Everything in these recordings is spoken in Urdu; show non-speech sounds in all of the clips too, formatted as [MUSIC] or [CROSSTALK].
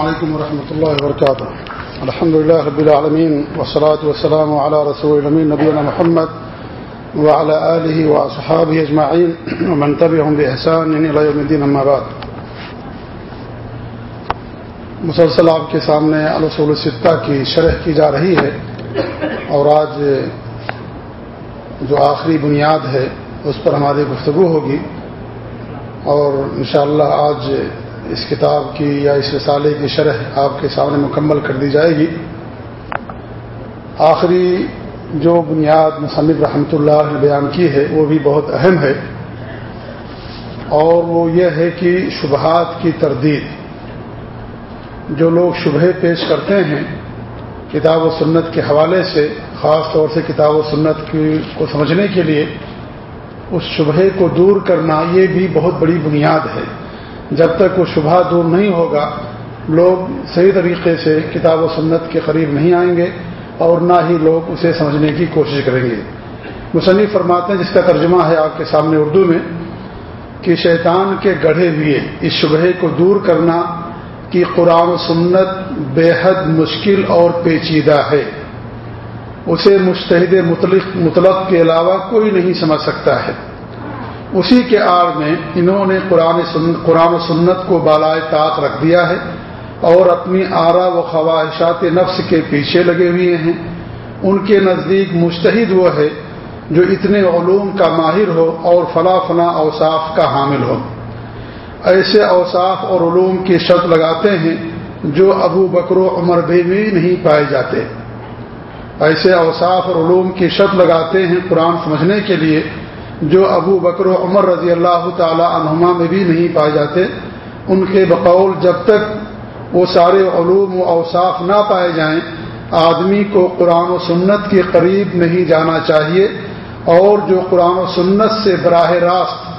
علیکم ورحمۃ اللہ وبرکاتہ۔ الحمد لله رب العالمين والصلاة والسلام على رسول الأمين نبينا محمد وعلى آله وصحابه أجمعين ومن تبعهم بإحسان إلى يوم الدين أما بعد۔ مسلسل آپ کے سامنے الرسول الستہ کی شرح کی جا رہی ہے اور آج جو آخری بنیاد ہے اس پر ہماری گفتگو ہوگی اور انشاءاللہ آج اس کتاب کی یا اس رسالے کی شرح آپ کے سامنے مکمل کر دی جائے گی۔ آخری جو بنیاد مصنف رحمۃ اللہ نے بیان کی ہے، وہ بھی بہت اہم ہے۔ اور وہ یہ ہے کہ شبہات کی تردید۔ جو لوگ شبہ پیش کرتے ہیں، کتاب و سنت کے حوالے سے، خاص طور سے کتاب و سنت کی کو سمجھنے کے لیے، اس شبہ کو دور کرنا یہ بھی بہت بڑی بنیاد ہے۔ جب تک وہ شبہ دور نہیں ہوگا، لوگ صحیح طریقے سے کتاب و سنت کے قریب نہیں آئیں گے اور نہ ہی لوگ اسے سمجھنے کی کوشش کریں گے۔ مصنف فرماتے ہیں، جس کا ترجمہ ہے آپ کے سامنے اردو میں، کہ شیطان کے گڑھے ہوئے اس شبہ کو دور کرنا کہ قرآن و سنت بے حد مشکل اور پیچیدہ ہے۔ اسے مشتحد مطلق مطلق کے علاوہ کوئی نہیں سمجھ سکتا ہے۔ اسی کے آڑ میں انہوں نے قرآن قرآن و سنت کو بالائے طاق رکھ دیا ہے اور اپنی آرا و خواہشات نفس کے پیچھے لگے ہوئے ہیں۔ ان کے نزدیک مشتحد وہ ہے جو اتنے علوم کا ماہر ہو اور فلاں فلاں اوصاف کا حامل ہو۔ ایسے اوصاف اور علوم کی شرط لگاتے ہیں جو ابو بکر و عمر بھی نہیں پائے جاتے۔ ایسے اوصاف اور علوم کی شرط لگاتے ہیں قرآن سمجھنے کے لیے جو ابو بکر و عمر رضی اللہ تعالی عنہما میں بھی نہیں پائے جاتے، ان کے بقول جب تک وہ سارے علوم و اوصاف نہ پائے جائیں، آدمی کو قرآن و سنت کے قریب نہیں جانا چاہیے اور جو قرآن و سنت سے براہ راست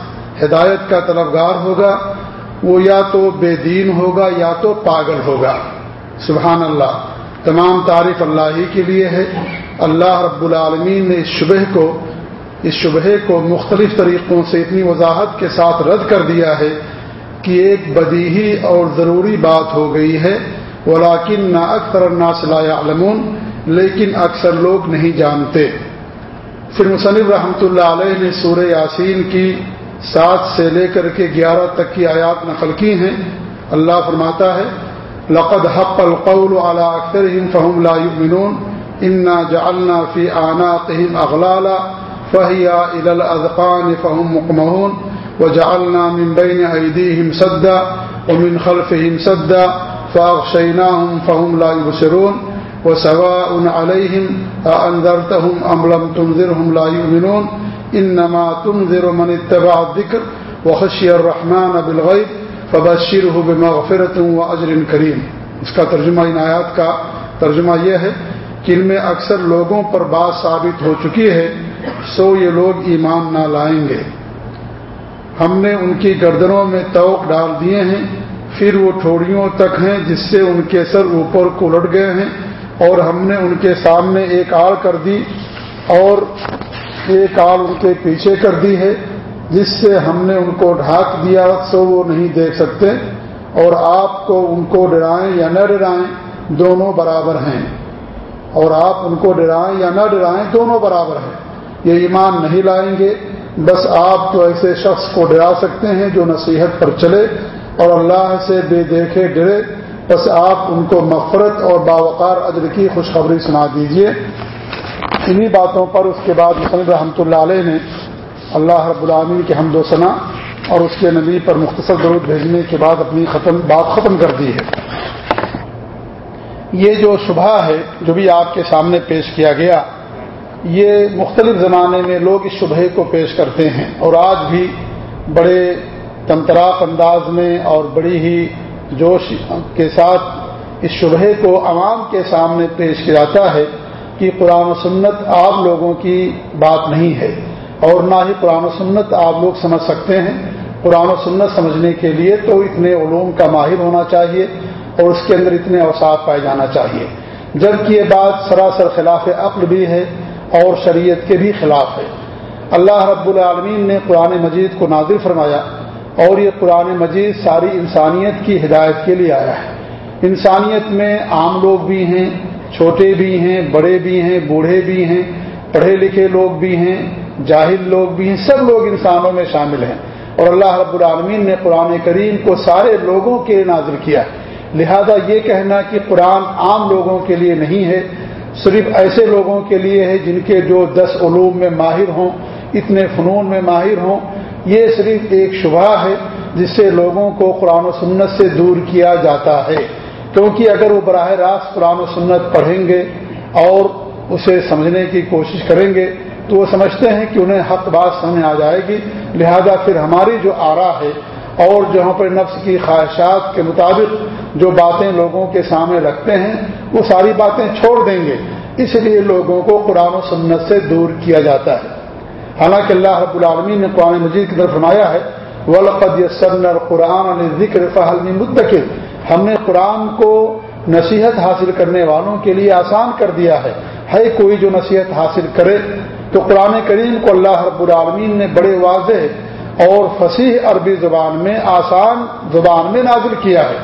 ہدایت کا طلبگار ہوگا، وہ یا تو بے دین ہوگا یا تو پاگل ہوگا۔ سبحان اللہ۔ تمام تعریف اللہ ہی کے لیے ہے۔ اللہ رب العالمین نے اس شبہ کو اس شبہ کو مختلف طریقوں سے اتنی وضاحت کے ساتھ رد کر دیا ہے کہ ایک بدیہی اور ضروری بات ہو گئی ہے ولاکن نہ اکثر صلاح علمون لیکن اکثر لوگ نہیں جانتے۔ پھر مصنف رحمۃ اللہ علیہ نے سورہ یاسین کی سات سے لے کر کے گیارہ تک کی آیات نقل کی ہیں۔ اللہ فرماتا ہے، لقد حق القول على اکثر فهم لا يؤمنون انا جعلنا في اعناقهم اغلالا فهي إلى الأذقان فهم مقمهون وجعلنا من بين أيديهم سدا ومن خلفهم سدا فأغشيناهم فهم لا يبصرون وسواء عليهم أأنذرتهم أم لم تنذرهم لا يؤمنون إنما تنذر من اتبع الذكر وخشي الرحمن بالغيب فبشره بمغفرة وأجر كريم۔ اس کا ترجمہ ان آیات کا ترجمہ یہ ہے کہ ان میں اکثر لوگوں پر بات ثابت ہو چکی ہے سو یہ لوگ ایمان نہ لائیں گے۔ ہم نے ان کی گردنوں میں توق ڈال دیے ہیں، پھر وہ ٹھوڑیوں تک ہیں جس سے ان کے سر اوپر کو لٹ گئے ہیں، اور ہم نے ان کے سامنے ایک آڑ کر دی اور ایک آڑ ان کے پیچھے کر دی ہے، جس سے ہم نے ان کو ڈھانک دیا، سو وہ نہیں دیکھ سکتے۔ اور آپ کو ان کو ڈرائیں یا نہ ڈرائیں، دونوں برابر ہیں۔ اور آپ ان کو ڈرائیں یا نہ ڈرائیں، دونوں برابر ہیں۔ یہ ایمان نہیں لائیں گے۔ بس آپ تو ایسے شخص کو ڈرا سکتے ہیں جو نصیحت پر چلے اور اللہ سے بے دیکھے ڈرے۔ بس آپ ان کو مفرت اور باوقار اجر کی خوشخبری سنا دیجیے۔ انہی باتوں پر اس کے بعد مسلم رحمۃ اللہ علیہ نے اللہ رب العالمین کے حمد و ثنا اور اس کے نبی پر مختصر درود بھیجنے کے بعد اپنی ختم، بات ختم کر دی ہے۔ یہ جو شبہ ہے جو بھی آپ کے سامنے پیش کیا گیا یہ مختلف زمانے میں لوگ اس شبہ کو پیش کرتے ہیں اور آج بھی بڑے تمتراک انداز میں اور بڑی ہی جوش کے ساتھ اس شبہ کو عوام کے سامنے پیش کیا جاتا ہے کہ قرآن و سنت آپ لوگوں کی بات نہیں ہے اور نہ ہی قرآن و سنت آپ لوگ سمجھ سکتے ہیں۔ قرآن و سنت سمجھنے کے لیے تو اتنے علوم کا ماہر ہونا چاہیے اور اس کے اندر اتنے اوساف پائے جانا چاہیے۔ جبکہ یہ بات سراسر خلاف عقل بھی ہے اور شریعت کے بھی خلاف ہے۔ اللہ رب العالمین نے قرآن مجید کو نازل فرمایا اور یہ قرآن مجید ساری انسانیت کی ہدایت کے لیے آیا ہے۔ انسانیت میں عام لوگ بھی ہیں، چھوٹے بھی ہیں، بڑے بھی ہیں، بوڑھے بھی ہیں، پڑھے لکھے لوگ بھی ہیں، جاہل لوگ بھی ہیں، سب لوگ انسانوں میں شامل ہیں۔ اور اللہ رب العالمین نے قرآن کریم کو سارے لوگوں کے لیے نازل کیا۔ لہذا یہ کہنا کہ قرآن عام لوگوں کے لیے نہیں ہے صرف ایسے لوگوں کے لیے ہے جن کے جو دس علوم میں ماہر ہوں، اتنے فنون میں ماہر ہوں۔ یہ صرف ایک شبہ ہے جس سے لوگوں کو قرآن و سنت سے دور کیا جاتا ہے۔ کیونکہ اگر وہ براہ راست قرآن و سنت پڑھیں گے اور اسے سمجھنے کی کوشش کریں گے، تو وہ سمجھتے ہیں کہ انہیں حق بات سمجھ آ جائے گی۔ لہذا پھر ہماری جو آرا ہے اور جہاں پر نفس کی خواہشات کے مطابق جو باتیں لوگوں کے سامنے رکھتے ہیں، وہ ساری باتیں چھوڑ دیں گے۔ اس لیے لوگوں کو قرآن و سنت سے دور کیا جاتا ہے۔ حالانکہ اللہ رب العالمین نے قرآن مجید کی طرف فرمایا ہے، ولقد یسن قرآن ذکر فہل مدکر ہم نے قرآن کو نصیحت حاصل کرنے والوں کے لیے آسان کر دیا ہے۔ ہے کوئی جو نصیحت حاصل کرے۔ تو قرآن کریم کو اللہ رب العالمین نے بڑے واضح اور فصیح عربی زبان میں آسان زبان میں نازل کیا ہے۔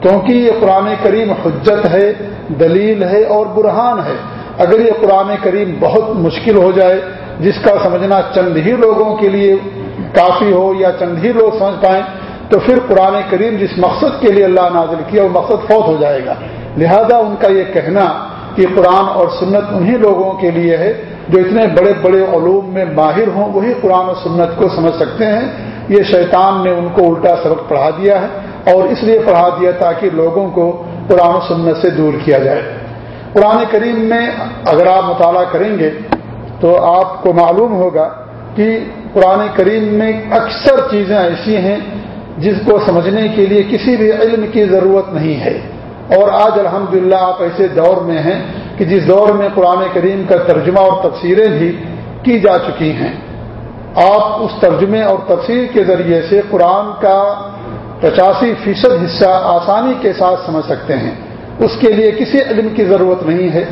کیونکہ یہ قرآن کریم حجت ہے، دلیل ہے اور برہان ہے۔ اگر یہ قرآن کریم بہت مشکل ہو جائے، جس کا سمجھنا چند ہی لوگوں کے لیے کافی ہو یا چند ہی لوگ سمجھ پائیں، تو پھر قرآن کریم جس مقصد کے لیے اللہ نازل کیا، وہ مقصد فوت ہو جائے گا۔ لہذا ان کا یہ کہنا کہ قرآن اور سنت انہی لوگوں کے لیے ہے جو اتنے بڑے بڑے علوم میں ماہر ہوں، وہی قرآن و سنت کو سمجھ سکتے ہیں۔ یہ شیطان نے ان کو الٹا سبق پڑھا دیا ہے اور اس لیے پڑھا دیا تاکہ لوگوں کو قرآن و سنت سے دور کیا جائے۔ قرآن کریم میں اگر آپ مطالعہ کریں گے تو آپ کو معلوم ہوگا کہ قرآن کریم میں اکثر چیزیں ایسی ہیں جس کو سمجھنے کے لیے کسی بھی علم کی ضرورت نہیں ہے۔ اور آج الحمدللہ آپ ایسے دور میں ہیں کہ جس دور میں قرآن کریم کا ترجمہ اور تفسیریں بھی کی جا چکی ہیں، آپ اس ترجمے اور تفسیر کے ذریعے سے قرآن کا پچاسی فیصد حصہ آسانی کے ساتھ سمجھ سکتے ہیں۔ اس کے لیے کسی علم کی ضرورت نہیں ہے۔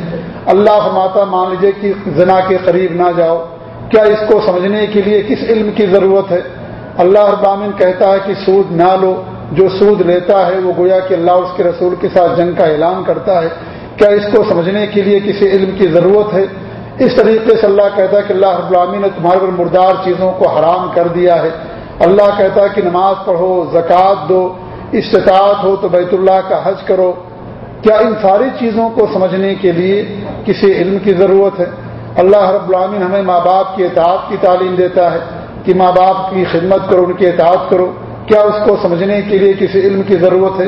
اللہ فرماتا، مان لیجیے کہ زنا کے قریب نہ جاؤ۔ کیا اس کو سمجھنے کے لیے کس علم کی ضرورت ہے؟ اللہ ابامن کہتا ہے کہ سود نہ لو۔ جو سود لیتا ہے، وہ گویا کہ اللہ اس کے رسول کے ساتھ جنگ کا اعلان کرتا ہے۔ کیا اس کو سمجھنے کے لیے کسی علم کی ضرورت ہے؟ اس طریقے سے اللہ کہتا ہے کہ اللہ رب العالمین نے تمہارے پر مردار چیزوں کو حرام کر دیا ہے۔ اللہ کہتا ہے کہ نماز پڑھو، زکوٰۃ دو، استطاعت ہو تو بیت اللہ کا حج کرو۔ کیا ان ساری چیزوں کو سمجھنے کے لیے کسی علم کی ضرورت ہے؟ اللہ رب العالمین ہمیں ماں باپ کی اطاعت کی تعلیم دیتا ہے کہ ماں باپ کی خدمت کرو، ان کی اطاعت کرو۔ کیا اس کو سمجھنے کے لیے کسی علم کی ضرورت ہے؟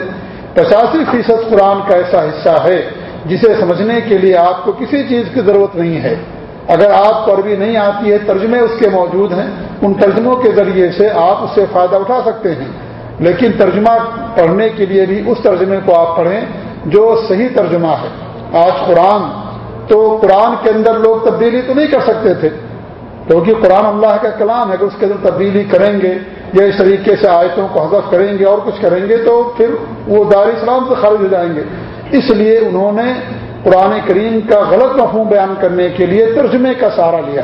پچاسی فیصد قرآن کا ایسا حصہ ہے۔ جسے سمجھنے کے لیے آپ کو کسی چیز کی ضرورت نہیں ہے۔ اگر آپ کو عربی نہیں آتی ہے، ترجمے اس کے موجود ہیں۔ ان ترجموں کے ذریعے سے آپ اس سے فائدہ اٹھا سکتے ہیں۔ لیکن ترجمہ پڑھنے کے لیے بھی اس ترجمے کو آپ پڑھیں جو صحیح ترجمہ ہے۔ آج قرآن، تو قرآن کے اندر لوگ تبدیلی تو نہیں کر سکتے تھے۔ کیونکہ قرآن اللہ کا کلام ہے کہ اس کے اندر تبدیلی کریں گے یا اس طریقے سے آیتوں کو حذف کریں گے اور کچھ کریں گے تو پھر وہ دار اسلام سے خارج ہو جائیں گے۔ اس لیے انہوں نے قرآن کریم کا غلط مفہوم بیان کرنے کے لیے ترجمے کا سہارا لیا۔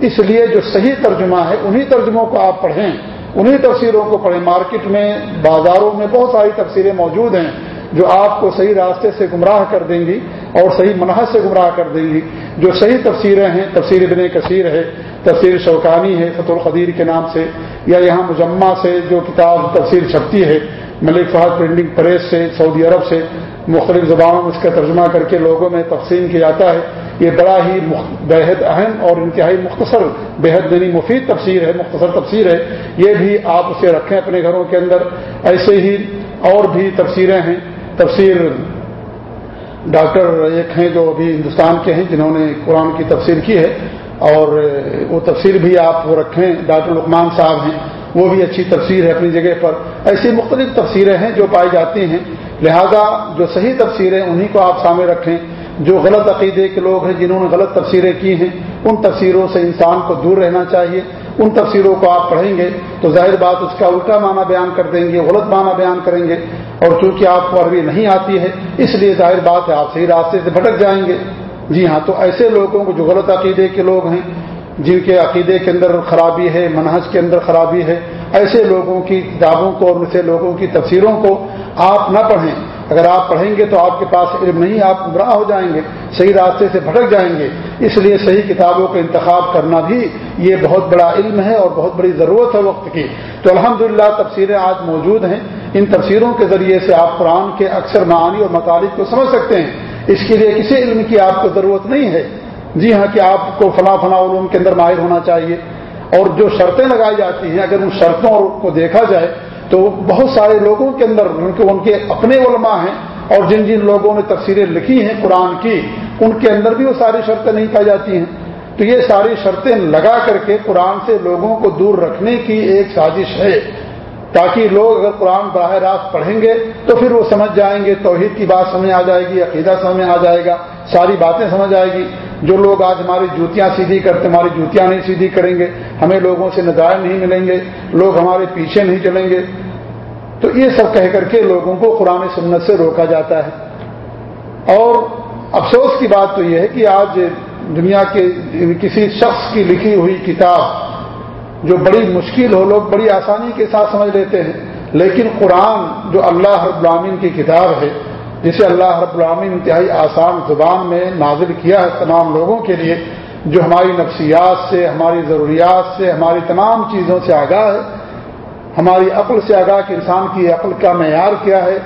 اس لیے جو صحیح ترجمہ ہے، انہی ترجموں کو آپ پڑھیں۔ انہی تفسیروں کو پڑھیں۔ مارکیٹ میں، بازاروں میں بہت ساری تفسیریں موجود ہیں جو آپ کو صحیح راستے سے گمراہ کر دیں گی اور صحیح منحص سے گمراہ کر دیں گی۔ جو صحیح تفسیریں ہیں، تفسیر ابن کثیر ہے، تفسیر شوقانی ہے فت القدیر کے نام سے، یا یہاں مجمع سے جو کتاب تفسیر چھپتی ہے، ملک فہد پرنٹنگ پریس سے، سعودی عرب سے مختلف زبانوں میں اس کا ترجمہ کر کے لوگوں میں تقسیم کیا جاتا ہے۔ یہ بڑا ہی بےحد اہم اور انتہائی مختصر، بےحد یعنی مفید تفسیر ہے، مختصر تفسیر ہے۔ یہ بھی آپ اسے رکھیں اپنے گھروں کے اندر۔ ایسے ہی اور بھی تفسیریں ہیں۔ تفسیر ڈاکٹر ایک ہیں جو ابھی ہندوستان کے ہیں، جنہوں نے قرآن کی تفسیر کی ہے۔ اور وہ تفسیر بھی آپ رکھیں۔ ڈاکٹر لکمان صاحب ہیں۔ وہ بھی اچھی تفسیر ہے اپنی جگہ پر۔ ایسی مختلف تفسیریں ہیں جو پائی جاتی ہیں۔ لہذا جو صحیح تفسیریں انہی کو آپ سامنے رکھیں، جو غلط عقیدے کے لوگ ہیں، جنہوں نے غلط تفسیریں کی ہیں، ان تفسیروں سے انسان کو دور رہنا چاہیے۔ ان تفسیروں کو آپ پڑھیں گے تو ظاہر بات اس کا الٹا معنی بیان کر دیں گے، غلط معنی بیان کریں گے۔ اور چونکہ آپ کو عربی نہیں آتی ہے، اس لیے ظاہر بات ہے آپ صحیح راستے سے بھٹک جائیں گے۔ جی ہاں تو ایسے لوگوں کو جو غلط عقیدے کے لوگ ہیں جن کے عقیدے کے اندر خرابی ہے، منہج کے اندر خرابی ہے، ایسے لوگوں کی کتابوں کو اور ایسے لوگوں کی تفسیروں کو آپ نہ پڑھیں۔ اگر آپ پڑھیں گے تو آپ کے پاس علم نہیں، آپ گمراہ ہو جائیں گے، صحیح راستے سے بھٹک جائیں گے۔ اس لیے صحیح کتابوں کا انتخاب کرنا بھی یہ بہت بڑا علم ہے اور بہت بڑی ضرورت ہے وقت کی۔ تو الحمدللہ تفسیریں آج موجود ہیں۔ ان تفسیروں کے ذریعے سے آپ قرآن کے اکثر معانی اور مطالب کو سمجھ سکتے ہیں۔ اس کے لیے کسی علم کی آپ کو ضرورت نہیں ہے۔ جی ہاں کہ آپ کو فلاں فلاں علوم کے اندر ماہر ہونا چاہیے اور جو شرطیں لگائی جاتی ہیں، اگر ان شرطوں کو دیکھا جائے تو بہت سارے لوگوں کے اندر ان کے اپنے علماء ہیں اور جن جن لوگوں نے تفسیریں لکھی ہیں قرآن کی، ان کے اندر بھی وہ ساری شرطیں نہیں پائی جاتی ہیں۔ تو یہ ساری شرطیں لگا کر کے قرآن سے لوگوں کو دور رکھنے کی ایک سازش ہے۔ تاکہ لوگ اگر قرآن براہ راست پڑھیں گے تو پھر وہ سمجھ جائیں گے، توحید کی بات سمجھ آ جائے گی، عقیدہ سمجھ آ جائے گا، ساری باتیں سمجھ آئے گی۔ جو لوگ آج ہماری جوتیاں سیدھی کرتے ہماری جوتیاں نہیں سیدھی کریں گے، ہمیں لوگوں سے نظائر نہیں ملیں گے، لوگ ہمارے پیچھے نہیں چلیں گے۔ تو یہ سب کہہ کر کے لوگوں کو قرآن سنت سے روکا جاتا ہے۔ اور افسوس کی بات تو یہ ہے کہ آج دنیا کے کسی شخص کی لکھی ہوئی کتاب جو بڑی مشکل ہو، لوگ بڑی آسانی کے ساتھ سمجھ لیتے ہیں، لیکن قرآن جو اللہ رب کی کتاب ہے جسے اللہ رب العامین انتہائی آسان زبان میں نازل کیا ہے تمام لوگوں کے لیے، جو ہماری نفسیات سے، ہماری ضروریات سے، ہماری تمام چیزوں سے آگاہ ہے۔ ہماری عقل سے آگاہ کہ انسان کی عقل کا معیار کیا ہے،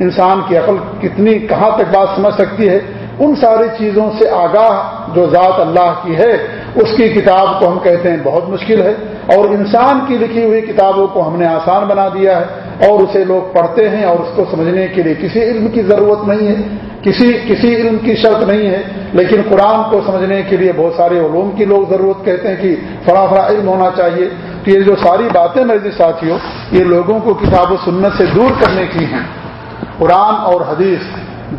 انسان کی عقل کتنی، کہاں تک بات سمجھ سکتی ہے۔ ان ساری چیزوں سے آگاہ جو ذات اللہ کی ہے، اس کی کتاب کو ہم کہتے ہیں بہت مشکل ہے۔ اور انسان کی لکھی ہوئی کتابوں کو ہم نے آسان بنا دیا ہے۔ اور اسے لوگ پڑھتے ہیں اور اس کو سمجھنے کے لیے کسی علم کی ضرورت نہیں ہے، کسی کسی علم کی شرط نہیں ہے، لیکن قرآن کو سمجھنے کے لیے بہت سارے علوم کی لوگ ضرورت کہتے ہیں کہ فلاں فلاں علم ہونا چاہیے۔ تو یہ جو ساری باتیں میرے جی ساتھیوں، یہ لوگوں کو کتاب و سنت سے دور کرنے کی ہیں۔ قرآن اور حدیث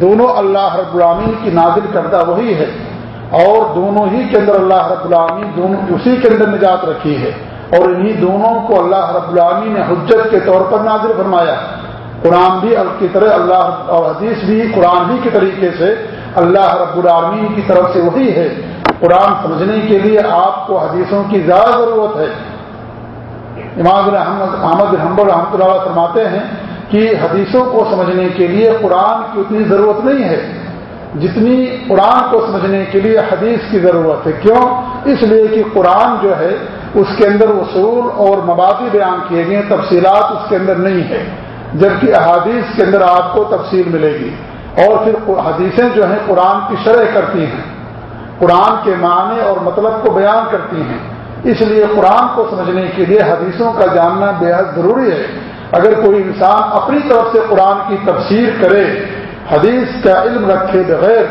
دونوں اللہ رب العامین کی نازل کردہ وہی ہے اور دونوں ہی کے اندر اللہ رب العامین دونوں اسی کے اندر نجات رکھی ہے۔ اور انہی دونوں کو اللہ رب العامین نے حجت کے طور پر نازل فرمایا قرآن بھی کی طرح اللہ اور حدیث بھی قرآن ہی کے طریقے سے اللہ رب العالمین کی طرف سے وہی ہے۔ قرآن سمجھنے کے لیے آپ کو حدیثوں کی زیادہ ضرورت ہے۔ امام احمد حمب رحمۃ اللہ فرماتے ہیں کہ حدیثوں کو سمجھنے کے لیے قرآن کی اتنی ضرورت نہیں ہے۔ جتنی قرآن کو سمجھنے کے لیے حدیث کی ضرورت ہے۔ کیوں؟ اس لیے کہ قرآن جو ہے اس کے اندر اصول اور مبادی بیان کیے گئے تفصیلات اس کے اندر نہیں ہے جبکہ احادیث کے اندر آپ کو تفصیل ملے گی۔ اور پھر حدیثیں جو ہیں، قرآن کی شرح کرتی ہیں۔ قرآن کے معنی اور مطلب کو بیان کرتی ہیں۔ اس لیے قرآن کو سمجھنے کے لیے حدیثوں کا جاننا بے حد ضروری ہے۔ اگر کوئی انسان اپنی طرف سے قرآن کی تفسیر کرے، حدیث کا علم رکھے بغیر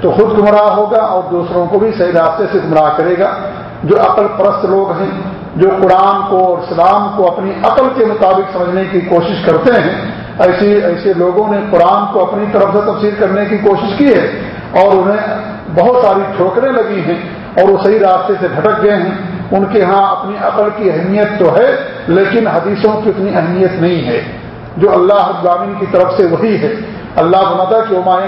تو خود گمراہ ہوگا اور دوسروں کو بھی صحیح راستے سے گمراہ کرے گا۔ جو عقل پرست لوگ ہیں، جو قرآن کو اور اسلام کو اپنی عقل کے مطابق سمجھنے کی کوشش کرتے ہیں ایسے ایسے لوگوں نے قرآن کو اپنی طرف سے تفسیر کرنے کی کوشش کی ہے اور انہیں بہت ساری ٹھوکریں لگی ہیں اور وہ صحیح راستے سے بھٹک گئے ہیں۔ ان کے ہاں اپنی عقل کی اہمیت تو ہے، لیکن حدیثوں کی اتنی اہمیت نہیں ہے۔ جو اللہ ابامین کی طرف سے وہی ہے، اللہ بناتا کہ اللہ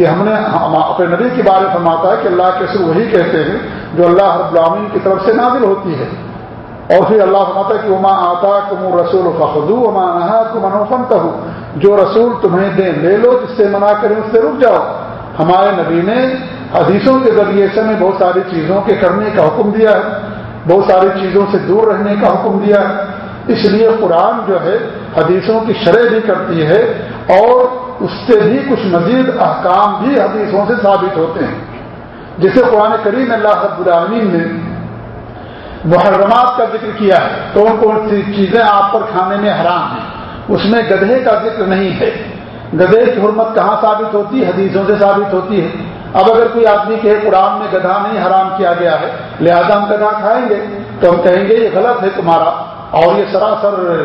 کہ ہم نے اپنے نبی کے بارے میں فرماتا ہے کہ اللہ کے سر وہی کہتے ہیں جو اللہ رب العامین کی طرف سے نازل ہوتی ہے۔ اور پھر اللہ فرماتا ہے کہ اما آتا کم رسول فخو اما نہا کم انوفنت ہو جو رسول تمہیں دیں لے لو، جس سے منع کریں اس سے رک جاؤ۔ ہمارے نبی نے حدیثوں کے ذریعے سے ہمیں بہت ساری چیزوں کے کرنے کا حکم دیا ہے۔ بہت ساری چیزوں سے دور رہنے کا حکم دیا ہے۔ اس لیے قرآن جو ہے، حدیثوں کی شرح بھی کرتی ہے اور اس سے بھی کچھ مزید احکام بھی حدیثوں سے ثابت ہوتے ہیں۔ جسے قرآن کریم اللہ رب العالمین نے محرمات کا ذکر کیا ہے۔ کون کون سی چیزیں آپ پر کھانے میں حرام ہیں؟ اس میں گدھے کا ذکر نہیں ہے۔ گدھے کی حرمت کہاں ثابت ہوتی؟ ہے حدیثوں سے ثابت ہوتی ہے۔ اب اگر کوئی آدمی کہے قرآن میں گدھا نہیں، حرام کیا گیا ہے، لہذا ہم گدھا کھائیں گے۔ تو ہم کہیں گے یہ غلط ہے تمہارا۔ اور یہ سراسر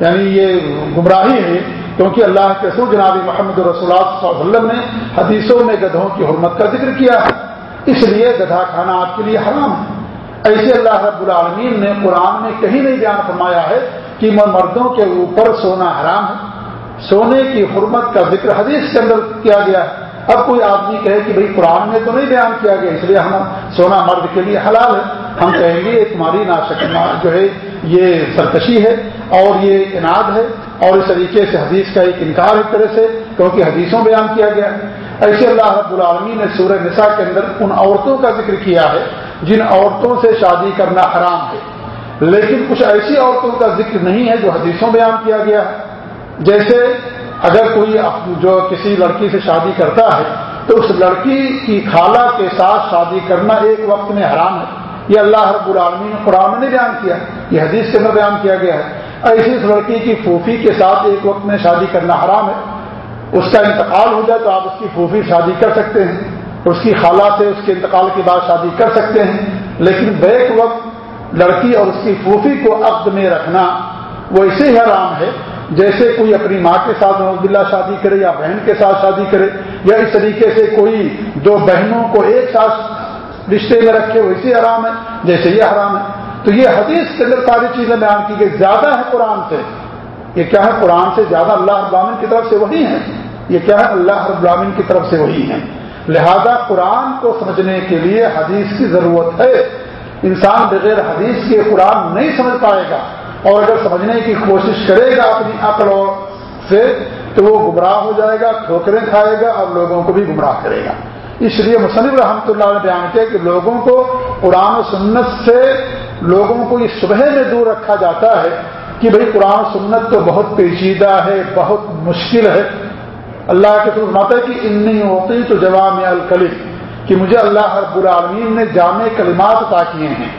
یعنی یہ گمراہی ہے کیونکہ اللہ کے سر جناب محمد رسول اللہ صلی اللہ علیہ وسلم نے حدیثوں میں گدھوں کی حرمت کا ذکر کیا ہے۔ اس لیے گدھا کھانا آپ کے لیے حرام ہے۔ ایسے اللہ رب العالمین نے قرآن میں کہیں نہیں بیان فرمایا ہے کہ مردوں کے اوپر سونا حرام ہے۔ سونے کی حرمت کا ذکر حدیث کے اندر کیا گیا ہے۔ اب کوئی آدمی کہے کہ بھائی قرآن میں تو نہیں بیان کیا گیا، اس لیے ہم سونا مرد کے لیے حلال ہے۔ ہم کہیں گے تمہاری ناشک جو ہے، یہ سرکشی ہے اور یہ انعد ہے۔ اور اس طریقے سے حدیث کا ایک انکار ایک طرح سے کیونکہ حدیثوں بیان کیا گیا۔ ایسے اللہ رب العالمین نے سورہ نساء کے اندر ان عورتوں کا ذکر کیا ہے جن عورتوں سے شادی کرنا حرام ہے۔ لیکن کچھ ایسی عورتوں کا ذکر نہیں ہے جو حدیثوں بیان کیا گیا۔ ہے جیسے اگر کوئی جو کسی لڑکی سے شادی کرتا ہے تو اس لڑکی کی خالہ کے ساتھ شادی کرنا ایک وقت میں حرام ہے۔ یہ اللہ رب العالمین نے قرآن نے بیان کیا، یہ حدیث کے اندر بیان کیا گیا ہے۔ ایسی اس لڑکی کی پھوپھی کے ساتھ ایک وقت میں شادی کرنا حرام ہے۔ اس کا انتقال ہو جائے تو آپ اس کی پھوپھی شادی کر سکتے ہیں۔ اس کی خالہ سے اس کے انتقال کے بعد شادی کر سکتے ہیں۔ لیکن بیک وقت لڑکی اور اس کی پھوپھی کو عقد میں رکھنا وہ اسے ہی حرام ہے۔ جیسے کوئی اپنی ماں کے ساتھ محمد اللہ شادی کرے یا بہن کے ساتھ شادی کرے یا اس طریقے سے کوئی دو بہنوں کو ایک ساتھ رشتے میں رکھے وہ اسی حرام ہے۔ جیسے یہ حرام ہے۔ تو یہ حدیث کے اندر ساری چیزیں بیان کی گئی، زیادہ ہے قرآن سے۔ یہ کیا ہے؟ قرآن سے زیادہ اللہ ابامن کی طرف سے وہی ہیں۔ یہ کیا ہے؟ اللہ ابامن کی طرف سے وہی ہیں۔ لہذا قرآن کو سمجھنے کے لیے حدیث کی ضرورت ہے۔ انسان بغیر حدیث کے قرآن نہیں سمجھ پائے گا۔ اور اگر سمجھنے کی کوشش کرے گا اپنی عقل سے تو وہ گمراہ ہو جائے گا، ٹھوکریں کھائے گا اور لوگوں کو بھی گمراہ کرے گا۔ اس لیے مصنف رحمۃ اللہ نے بیان کیا کہ لوگوں کو قرآن و سنت سے لوگوں کو یہ صبح میں دور رکھا جاتا ہے کہ بھئی قرآن سنت تو بہت پیچیدہ ہے، بہت مشکل ہے۔ اللہ کے تو ماتا کہ انی ہوتی تو جوام الکلم، کہ مجھے اللہ رب العالمین نے جامع کلمات عطا کیے ہیں۔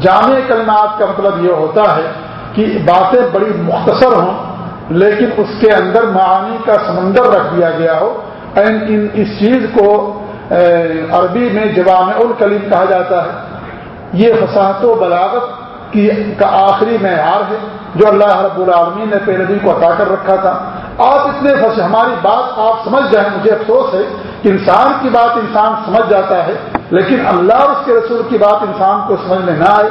جامع کلمات کا مطلب یہ ہوتا ہے کہ باتیں بڑی مختصر ہوں، لیکن اس کے اندر معانی کا سمندر رکھ دیا گیا ہو۔ ان، اس چیز کو عربی میں جوام الکلیم کہا جاتا ہے۔ یہ فساحت و بلاغت کی کا آخری معیار ہے جو اللہ رب العالمین نے پہلے دن کو عطا کر رکھا تھا۔ آپ اتنے فصل ہماری بات آپ سمجھ جائیں، مجھے افسوس ہے کہ انسان کی بات انسان سمجھ جاتا ہے، لیکن اللہ اور اس کے رسول کی بات انسان کو سمجھ میں نہ آئے۔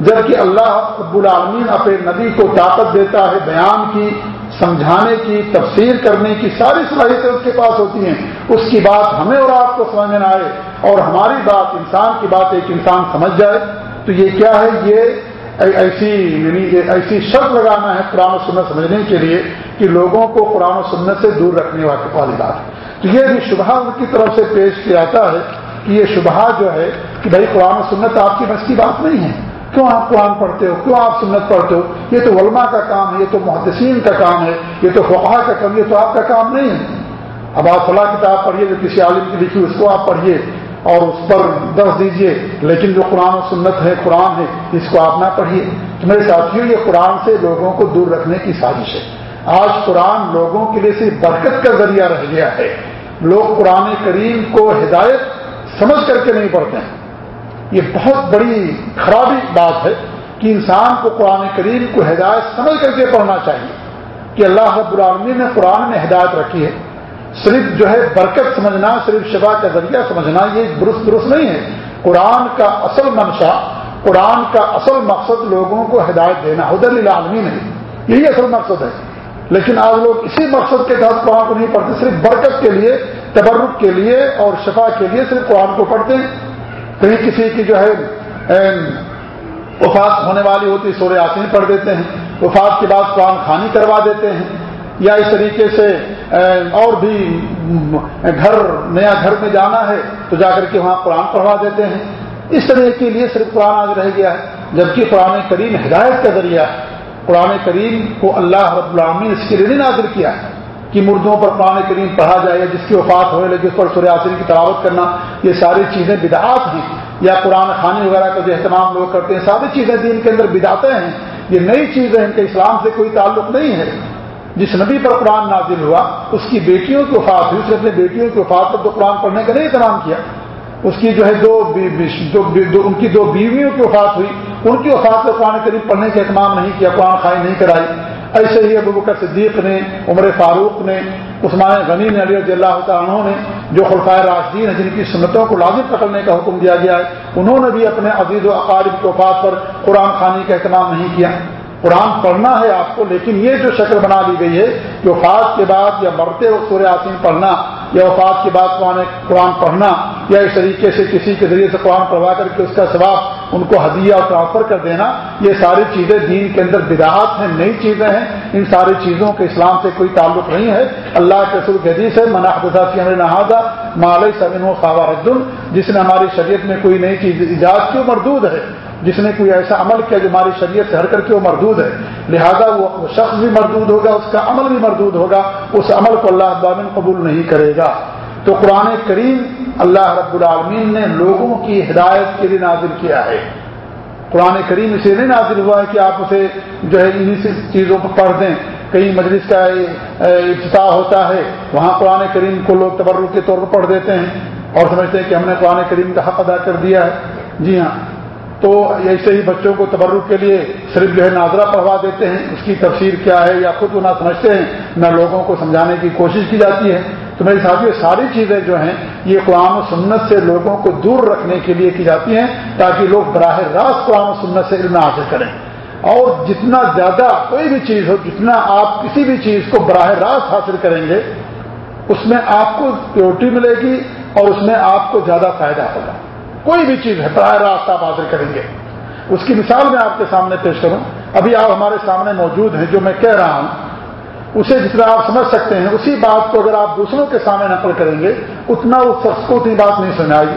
جبکہ اللہ رب العالمین اپنے نبی کو طاقت دیتا ہے، بیان کی، سمجھانے کی، تفسیر کرنے کی، ساری صلاحیتیں اس کے پاس ہوتی ہیں۔ اس کی بات ہمیں اور آپ کو سمجھ میں نہ آئے۔ اور ہماری بات انسان کی بات ایک انسان سمجھ جائے، تو یہ کیا ہے؟ یہ ایسی یعنی ایسی شرط لگانا ہے قرآن و سنت سمجھنے کے لیے کہ لوگوں کو قرآن و سنت سے دور رکھنے والی بات ہے۔ تو یہ بھی شبہ ان کی طرف سے پیش کیا جاتا ہے کہ یہ شبہ جو ہے کہ بھائی قرآن و سنت آپ کی بس کی بات نہیں ہے۔ کیوں آپ قرآن پڑھتے ہو؟ کیوں آپ سنت پڑھتے ہو؟ یہ تو علماء کا کام ہے، یہ تو محدثین کا کام ہے، یہ تو فقہ کا کام، یہ تو آپ کا کام نہیں ہے۔ اب آپ فلاں کتاب پڑھیے، جو کسی عالم کی لکھی اس کو آپ پڑھیے۔ اور اس پر درس دیجیے۔ لیکن جو قرآن و سنت ہے، قرآن ہے، اس کو آپ نہ پڑھیے تو میرے ساتھیوں یہ قرآن سے لوگوں کو دور رکھنے کی سازش ہے۔ آج قرآن لوگوں کے لیے صرف برکت کا ذریعہ رہ گیا ہے۔ لوگ قرآن کریم کو ہدایت سمجھ کر کے نہیں پڑھتے ہیں۔ یہ بہت بڑی خرابی بات ہے کہ انسان کو قرآن کریم کو ہدایت سمجھ کر کے پڑھنا چاہیے۔ کہ اللہ رب العالمین نے قرآن میں ہدایت رکھی ہے۔ صرف جو ہے برکت سمجھنا، صرف شفا کا ذریعہ سمجھنا، یہ درست درست نہیں ہے۔ قرآن کا اصل منشا، قرآن کا اصل مقصد لوگوں کو ہدایت دینا حدر العالمین ہے۔ یہی اصل مقصد ہے۔ لیکن آج لوگ اسی مقصد کے تحت قرآن کو نہیں پڑھتے، صرف برکت کے لیے، تبرک کے لیے اور شفا کے لیے صرف قرآن کو پڑھتے ہیں۔ کہیں کسی کی جو ہے وفات ہونے والی ہوتی سورہ آسین پڑھ دیتے ہیں۔ وفات کے بعد قرآن خانی کروا دیتے ہیں۔ یا اس طریقے سے اور بھی گھر، نیا گھر میں جانا ہے، تو جا کر کے وہاں قرآن پڑھوا دیتے ہیں۔ اس طرح کے لیے صرف قرآن آج رہ گیا ہے، جبکہ قرآن کریم ہدایت کا ذریعہ ہے۔ قرآن کریم کو اللہ رب العالمین اس کے لیے نازل کیا ہے کہ مردوں پر قرآن کریم پڑھا جائے یا جس کی وفات ہوئے لگے اس پر سریاسری کی تلاوت کرنا، یہ ساری چیزیں بدعات ہیں۔ یا قرآن خانی وغیرہ کا جو اہتمام لوگ کرتے ہیں، ساری چیزیں دین کے اندر بداتے ہیں۔ یہ نئی چیزیں ان کے اسلام سے کوئی تعلق نہیں ہے۔ جس نبی پر قرآن نازل ہوا، اس کی بیٹیوں کی وفات ہوئی، اس نے اپنے بیٹیوں کی وفات پر تو قرآن پڑھنے کا نہیں اہتمام کیا، اس کی جو ہے دو ان کی دو بیویوں کی وفات ہوئی، ان کی وفات پر قرآن قریب پڑھنے کا اہتمام نہیں کیا، قرآن خائی نہیں کرائی۔ ایسے ہی ابو بکر صدیق نے، عمر فاروق نے، عثمان غنی نے، علی رضی اللہ تعالیٰ نے، جو خلفۂ راشدین ہیں، جن کی سنتوں کو لازم پکڑنے کا حکم دیا گیا ہے، انہوں نے بھی اپنے عزیز و اقارب کی وفات پر قرآن خانی کا اہتمام نہیں کیا۔ قرآن پڑھنا ہے آپ کو، لیکن یہ جو شکل بنا دی گئی ہے، کہ وفات کے بعد یا مرتے وقت سورہ آسین پڑھنا، یا وفات کے بعد قرآن قرآن پڑھنا، یا اس طریقے سے کسی کے ذریعے سے قرآن پڑھوا کر کے اس کا ثواب ان کو ہدیہ اور ٹرانسفر کر دینا، یہ ساری چیزیں دین کے اندر بدعات ہیں، نئی چیزیں ہیں، ان ساری چیزوں کے اسلام سے کوئی تعلق نہیں ہے۔ اللہ کے رسول حدیث ہے مناخا کی ہمیں نہادا مالئی سمن و خواب جس نے ہماری شریعت میں کوئی نئی چیز ایجاد کی مردود ہے۔ جس نے کوئی ایسا عمل کیا جو ہماری شریعت سے ہر کر کے وہ مردود ہے، لہذا وہ شخص بھی مردود ہوگا، اس کا عمل بھی مردود ہوگا، اس عمل کو اللہ ابامن قبول نہیں کرے گا۔ تو قرآن کریم اللہ رب العالمین نے لوگوں کی ہدایت کے لیے نازل کیا ہے۔ قرآن کریم اسے نہیں نازل ہوا ہے کہ آپ اسے جو ہے انہیں چیزوں کو پڑھ دیں۔ کئی مجلس کا افتتاح ہوتا ہے، وہاں قرآن کریم کو لوگ تبرک کے طور پر پڑھ دیتے ہیں اور سمجھتے ہیں کہ ہم نے قرآن کریم کا حق ادا کر دیا ہے۔ جی ہاں۔ تو ایسے ہی بچوں کو تبرک کے لیے صرف جو ہے ناظرہ پڑھوا دیتے ہیں، اس کی تفسیر کیا ہے یا خود وہ نہ سمجھتے ہیں، نہ لوگوں کو سمجھانے کی کوشش کی جاتی ہے۔ تو میرے ساتھ یہ ساری چیزیں جو ہیں، یہ قرآن و سنت سے لوگوں کو دور رکھنے کے لیے کی جاتی ہیں تاکہ لوگ براہ راست قرآن و سنت سے علم حاصل کریں۔ اور جتنا زیادہ کوئی بھی چیز ہو، جتنا آپ کسی بھی چیز کو براہ راست حاصل کریں گے، اس میں آپ کو پیورٹی ملے گی اور اس میں آپ کو زیادہ فائدہ ہوگا۔ کوئی بھی چیز ہے، براہ راست آپ حاصل کریں گے۔ اس کی مثال میں آپ کے سامنے پیش کروں۔ ابھی آپ ہمارے سامنے موجود ہیں جو میں کہہ رہا ہوں۔ اسے جتنا آپ سمجھ سکتے ہیں، اسی بات کو اگر آپ دوسروں کے سامنے نقل کریں گے، اتنا اس شخص کو اتنی بات نہیں سنائے گی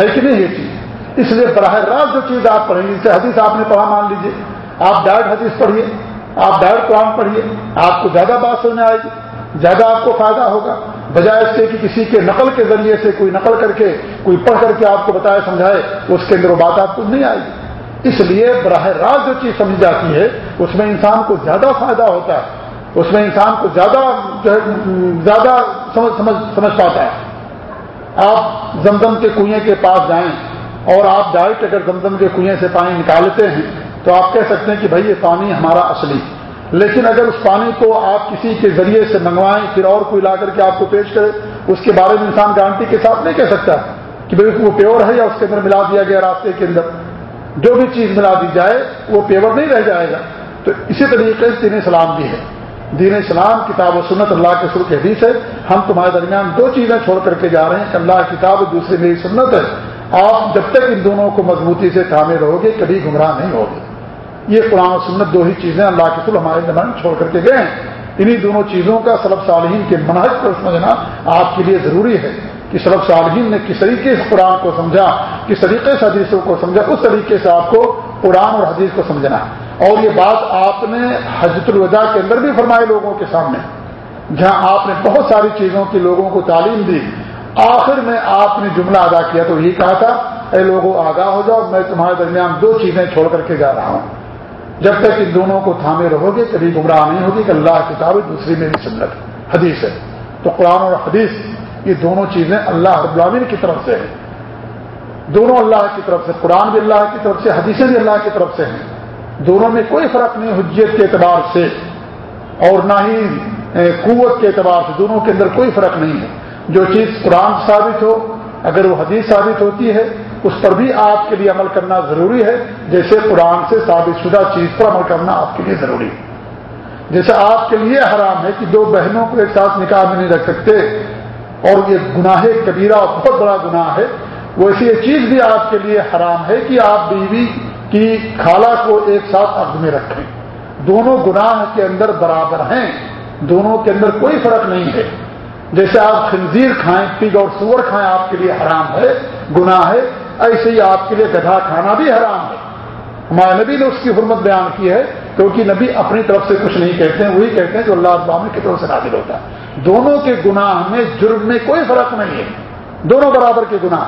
ہے کہ نہیں یہ چیز؟ اس لیے براہ راست جو چیز آپ پڑھیں گے جسے حدیث آپ نے پڑھا، مان لیجیے آپ ڈائریکٹ حدیث پڑھیے آپ ڈائریکٹ قرآن پڑھیے آپ کو زیادہ بات سننے آئے گی، زیادہ آپ کو فائدہ ہوگا۔ بجائے اس سے کہ کسی کے نقل کے ذریعے سے کوئی نقل کر کے کوئی پڑھ کر کے آپ کو بتائے سمجھائے، اس کے اندر وہ بات آپ کو نہیں آئے گی۔ اس لیے براہ راست جو چیز سمجھ جاتی ہے، اس میں انسان کو زیادہ فائدہ ہوتا ہے۔ اس میں انسان کو زیادہ جو ہے، زیادہ سمجھ سمجھ سمجھ پاتا ہے۔ آپ زمزم کے کنویں کے پاس جائیں اور آپ ڈائریکٹ اگر زمزم کے کنویں سے پانی نکالتے ہیں تو آپ کہہ سکتے ہیں کہ بھائی یہ پانی ہمارا اصلی ہے۔ لیکن اگر اس پانی کو آپ کسی کے ذریعے سے منگوائیں، پھر اور کوئی لا کر کے آپ کو پیش کرے، اس کے بارے میں انسان گارنٹی کے ساتھ نہیں کہہ سکتا کہ بھائی وہ پیور ہے یا اس کے اندر ملا دیا گیا راستے کے اندر۔ جو بھی چیز ملا دی جائے، وہ پیور نہیں رہ جائے گا۔ تو اسی طریقے سے دین اسلام بھی ہے۔ دین اسلام، کتاب و سنت، اللہ کے سر کے حدیث ہے۔ ہم تمہارے درمیان دو چیزیں چھوڑ کر کے جا رہے ہیں کہ اللہ کتاب دوسری میری سنت ہے۔ آپ جب تک ان دونوں کو مضبوطی سے تھامے رہو گے، کبھی گمراہ نہیں ہوگے۔ یہ قرآن سنت دو ہی چیزیں اللہ کے سل ہمارے زبان چھوڑ کر کے گئے ہیں۔ انہی دونوں چیزوں کا سلب صالحین کے منحص پر سمجھنا آپ کے لیے ضروری ہے کہ سلب صالحین نے کس طریقے سے قرآن کو سمجھا، کس طریقے سے حدیثوں کو سمجھا، اس طریقے سے آپ کو قرآن اور حدیث کو سمجھنا۔ اور یہ بات آپ نے حجت الوداع کے اندر بھی فرمائے لوگوں کے سامنے۔ جہاں آپ نے بہت ساری چیزوں کی لوگوں کو تعلیم دی۔ آخر میں آپ نے جملہ ادا کیا تو یہی کہا تھا، اے لوگوں آگاہ ہو جاؤ، میں تمہارے درمیان دو چیزیں چھوڑ کر کے جا رہا ہوں۔ جب تک ان دونوں کو تھامے رہو گے، کبھی گمراہ نہیں ہوگی کہ اللہ کتاب دوسری میری سنت حدیث ہے۔ تو قرآن اور حدیث، یہ دونوں چیزیں اللہ رب العالمین کی طرف سے ہیں۔ دونوں اللہ کی طرف سے، قرآن بھی اللہ کی طرف سے، حدیثیں بھی اللہ کی طرف سے ہیں۔ دونوں میں کوئی فرق نہیں، حجیت کے اعتبار سے اور نہ ہی قوت کے اعتبار سے، دونوں کے اندر کوئی فرق نہیں ہے۔ جو چیز قرآن ثابت ہو، اگر وہ حدیث ثابت ہوتی ہے اس پر بھی آپ کے لیے عمل کرنا ضروری ہے۔ جیسے قرآن سے ثابت شدہ چیز پر عمل کرنا آپ کے لیے ضروری۔ ہے جیسے آپ کے لیے حرام ہے کہ دو بہنوں کو ایک ساتھ نکاح میں نہیں رکھ سکتے اور یہ گناہ کبیرہ بہت بڑا گناہ ہے۔ ویسے یہ چیز بھی آپ کے لیے حرام ہے کہ آپ بیوی کی خالہ کو ایک ساتھ عرض میں رکھیں۔ دونوں گناہ کے اندر برابر ہیں۔ دونوں کے اندر کوئی فرق نہیں ہے۔ جیسے آپ خنزیر کھائیں، پگ اور سور کھائیں، آپ کے لیے حرام ہے، گناہ ہے۔ ایسے ہی آپ کے لیے گدھا کھانا بھی حرام ہے۔ ہمارے نبی نے اس کی حرمت بیان کی ہے کیونکہ نبی اپنی طرف سے کچھ نہیں کہتے ہیں، وہی کہتے ہیں جو اللہ ابام کی طرف سے نازل ہوتا ہے۔ دونوں کے گناہ میں، جرم میں کوئی فرق نہیں ہے۔ دونوں برابر کے گناہ۔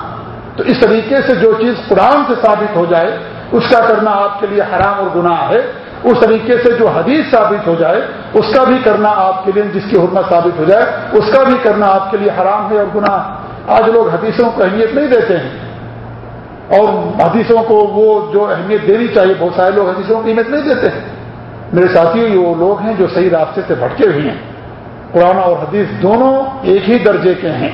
تو اس طریقے سے جو چیز قرآن سے ثابت ہو جائے، اس کا کرنا آپ کے لیے حرام اور گناہ ہے۔ اس طریقے سے جو حدیث ثابت ہو جائے، اس کا بھی کرنا آپ کے لیے، جس کی حرمت ثابت ہو جائے، اس کا بھی کرنا آپ کے لیے حرام ہے اور گناہ۔ آج لوگ حدیثوں کو اہمیت نہیں دیتے ہیں۔ اور حدیثوں کو وہ جو اہمیت دینی چاہیے، بہت سارے لوگ حدیثوں کی اہمیت نہیں دیتے۔ ہیں میرے ساتھی وہ لوگ ہیں جو صحیح راستے سے بھٹکے ہوئے ہیں۔ قرآن اور حدیث دونوں ایک ہی درجے کے ہیں۔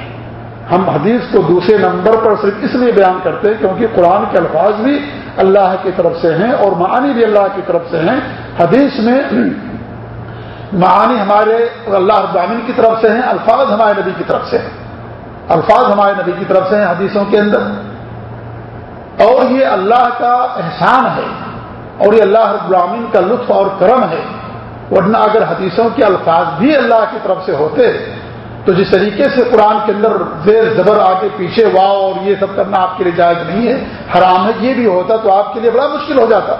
ہم حدیث کو دوسرے نمبر پر صرف اس لیے بیان کرتے ہیں کیونکہ قرآن کے الفاظ بھی اللہ کی طرف سے ہیں اور معانی بھی اللہ کی طرف سے ہیں۔ حدیث میں [CLEARS THROAT] معانی ہمارے اللہ ابامین کی طرف سے ہیں، الفاظ ہمارے نبی کی طرف سے ہیں۔ الفاظ ہمارے نبی کی طرف سے ہیں حدیثوں کے اندر۔ اور یہ اللہ کا احسان ہے، اور یہ اللہ رب کا لطف اور کرم ہے۔ ورنہ اگر حدیثوں کے الفاظ بھی اللہ کی طرف سے ہوتے، تو جس طریقے سے قرآن کے اندر زیر زبر آگے پیچھے واؤ اور یہ سب کرنا آپ کے لیے جائز نہیں ہے، حرام ہے، یہ بھی ہوتا تو آپ کے لیے بڑا مشکل ہو جاتا۔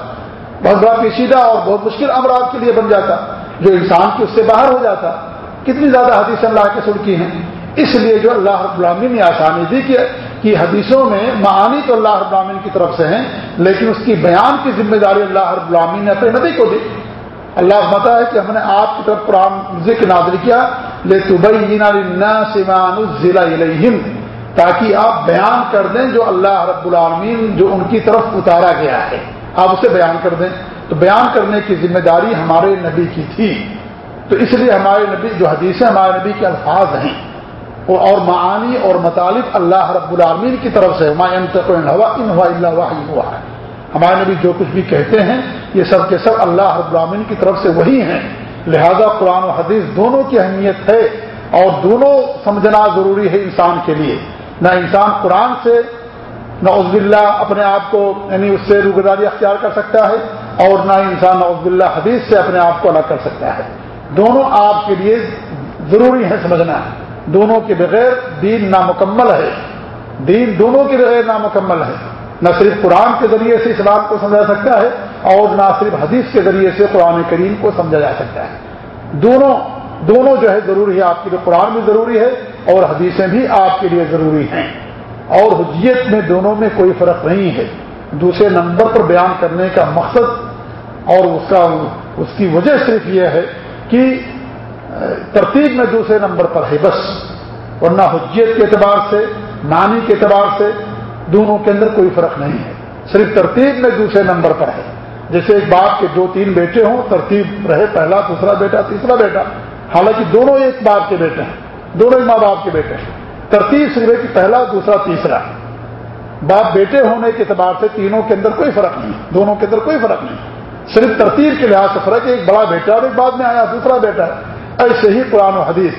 بہت بڑا پیچیدہ اور بہت مشکل امر آپ کے لیے بن جاتا، جو انسان کی اس سے باہر ہو جاتا۔ کتنی زیادہ حدیث اللہ کے سر کی ہیں۔ اس لیے جو اللہ رب العالمین نے آسانی دی کہ حدیثوں میں معانی تو اللہ رب العالمین کی طرف سے ہیں، لیکن اس کی بیان کی ذمہ داری اللہ رب العالمین نے اپنے نبی کو دی۔ اللہ بتا ہے کہ ہم نے آپ کی طرف قرآن ذکر نازل کیا لے سمان ضلع تاکہ آپ بیان کر دیں جو اللہ رب العالمین جو ان کی طرف اتارا گیا ہے۔ آپ اسے بیان کر دیں۔ تو بیان کرنے کی ذمہ داری ہمارے نبی کی تھی۔ تو اس لیے ہمارے نبی جو حدیثیں ہمارے نبی کے الفاظ ہیں۔ اور معانی اور مطالب اللہ رب العالمین کی طرف سے ہوا ہے ہمارے نبی جو کچھ بھی کہتے ہیں، یہ سب کے سب اللہ رب العالمین کی طرف سے وہی ہیں۔ لہذا قرآن و حدیث دونوں کی اہمیت ہے اور دونوں سمجھنا ضروری ہے انسان کے لیے۔ نہ انسان قرآن سے نہ عزب اللہ اپنے آپ کو یعنی اس سے روگداری اختیار کر سکتا ہے اور نہ انسان عزب اللہ حدیث سے اپنے آپ کو الگ کر سکتا ہے۔ دونوں آپ کے لیے ضروری ہے سمجھنا دونوں کے بغیر دین نامکمل ہے۔ دین دونوں کے بغیر نامکمل ہے۔ نہ صرف قرآن کے ذریعے سے اسلام کو سمجھا سکتا ہے اور نہ صرف حدیث کے ذریعے سے قرآن کریم کو سمجھا جا سکتا ہے۔ دونوں دونوں جو ہے ضروری ہے۔ آپ کے لیے قرآن بھی ضروری ہے اور حدیثیں بھی آپ کے لیے ضروری ہیں۔ اور حجیت میں دونوں میں کوئی فرق نہیں ہے۔ دوسرے نمبر پر بیان کرنے کا مقصد اور اس کا، اس کی وجہ صرف یہ ہے کہ ترتیب میں دوسرے نمبر پر ہے بس، ورنہ حجیت کے اعتبار سے نانی کے اعتبار سے دونوں کے اندر کوئی فرق نہیں ہے۔ صرف ترتیب میں دوسرے نمبر پر ہے۔ جیسے ایک باپ کے دو تین بیٹے ہوں، ترتیب رہے پہلا، دوسرا بیٹا، تیسرا بیٹا۔ حالانکہ دونوں ایک باپ کے بیٹے ہیں، دونوں ماں باپ کے بیٹے ہیں۔ ترتیب صرف ہے کہ پہلا، دوسرا، تیسرا۔ باپ بیٹے ہونے کے اعتبار سے تینوں کے اندر کوئی فرق نہیں، دونوں کے اندر کوئی فرق نہیں۔ صرف ترتیب کے لحاظ سے فرق ہے، ایک بڑا بیٹا اور ایک بعد میں آیا، دوسرا بیٹا۔ ایسے ہی قرآن و حدیث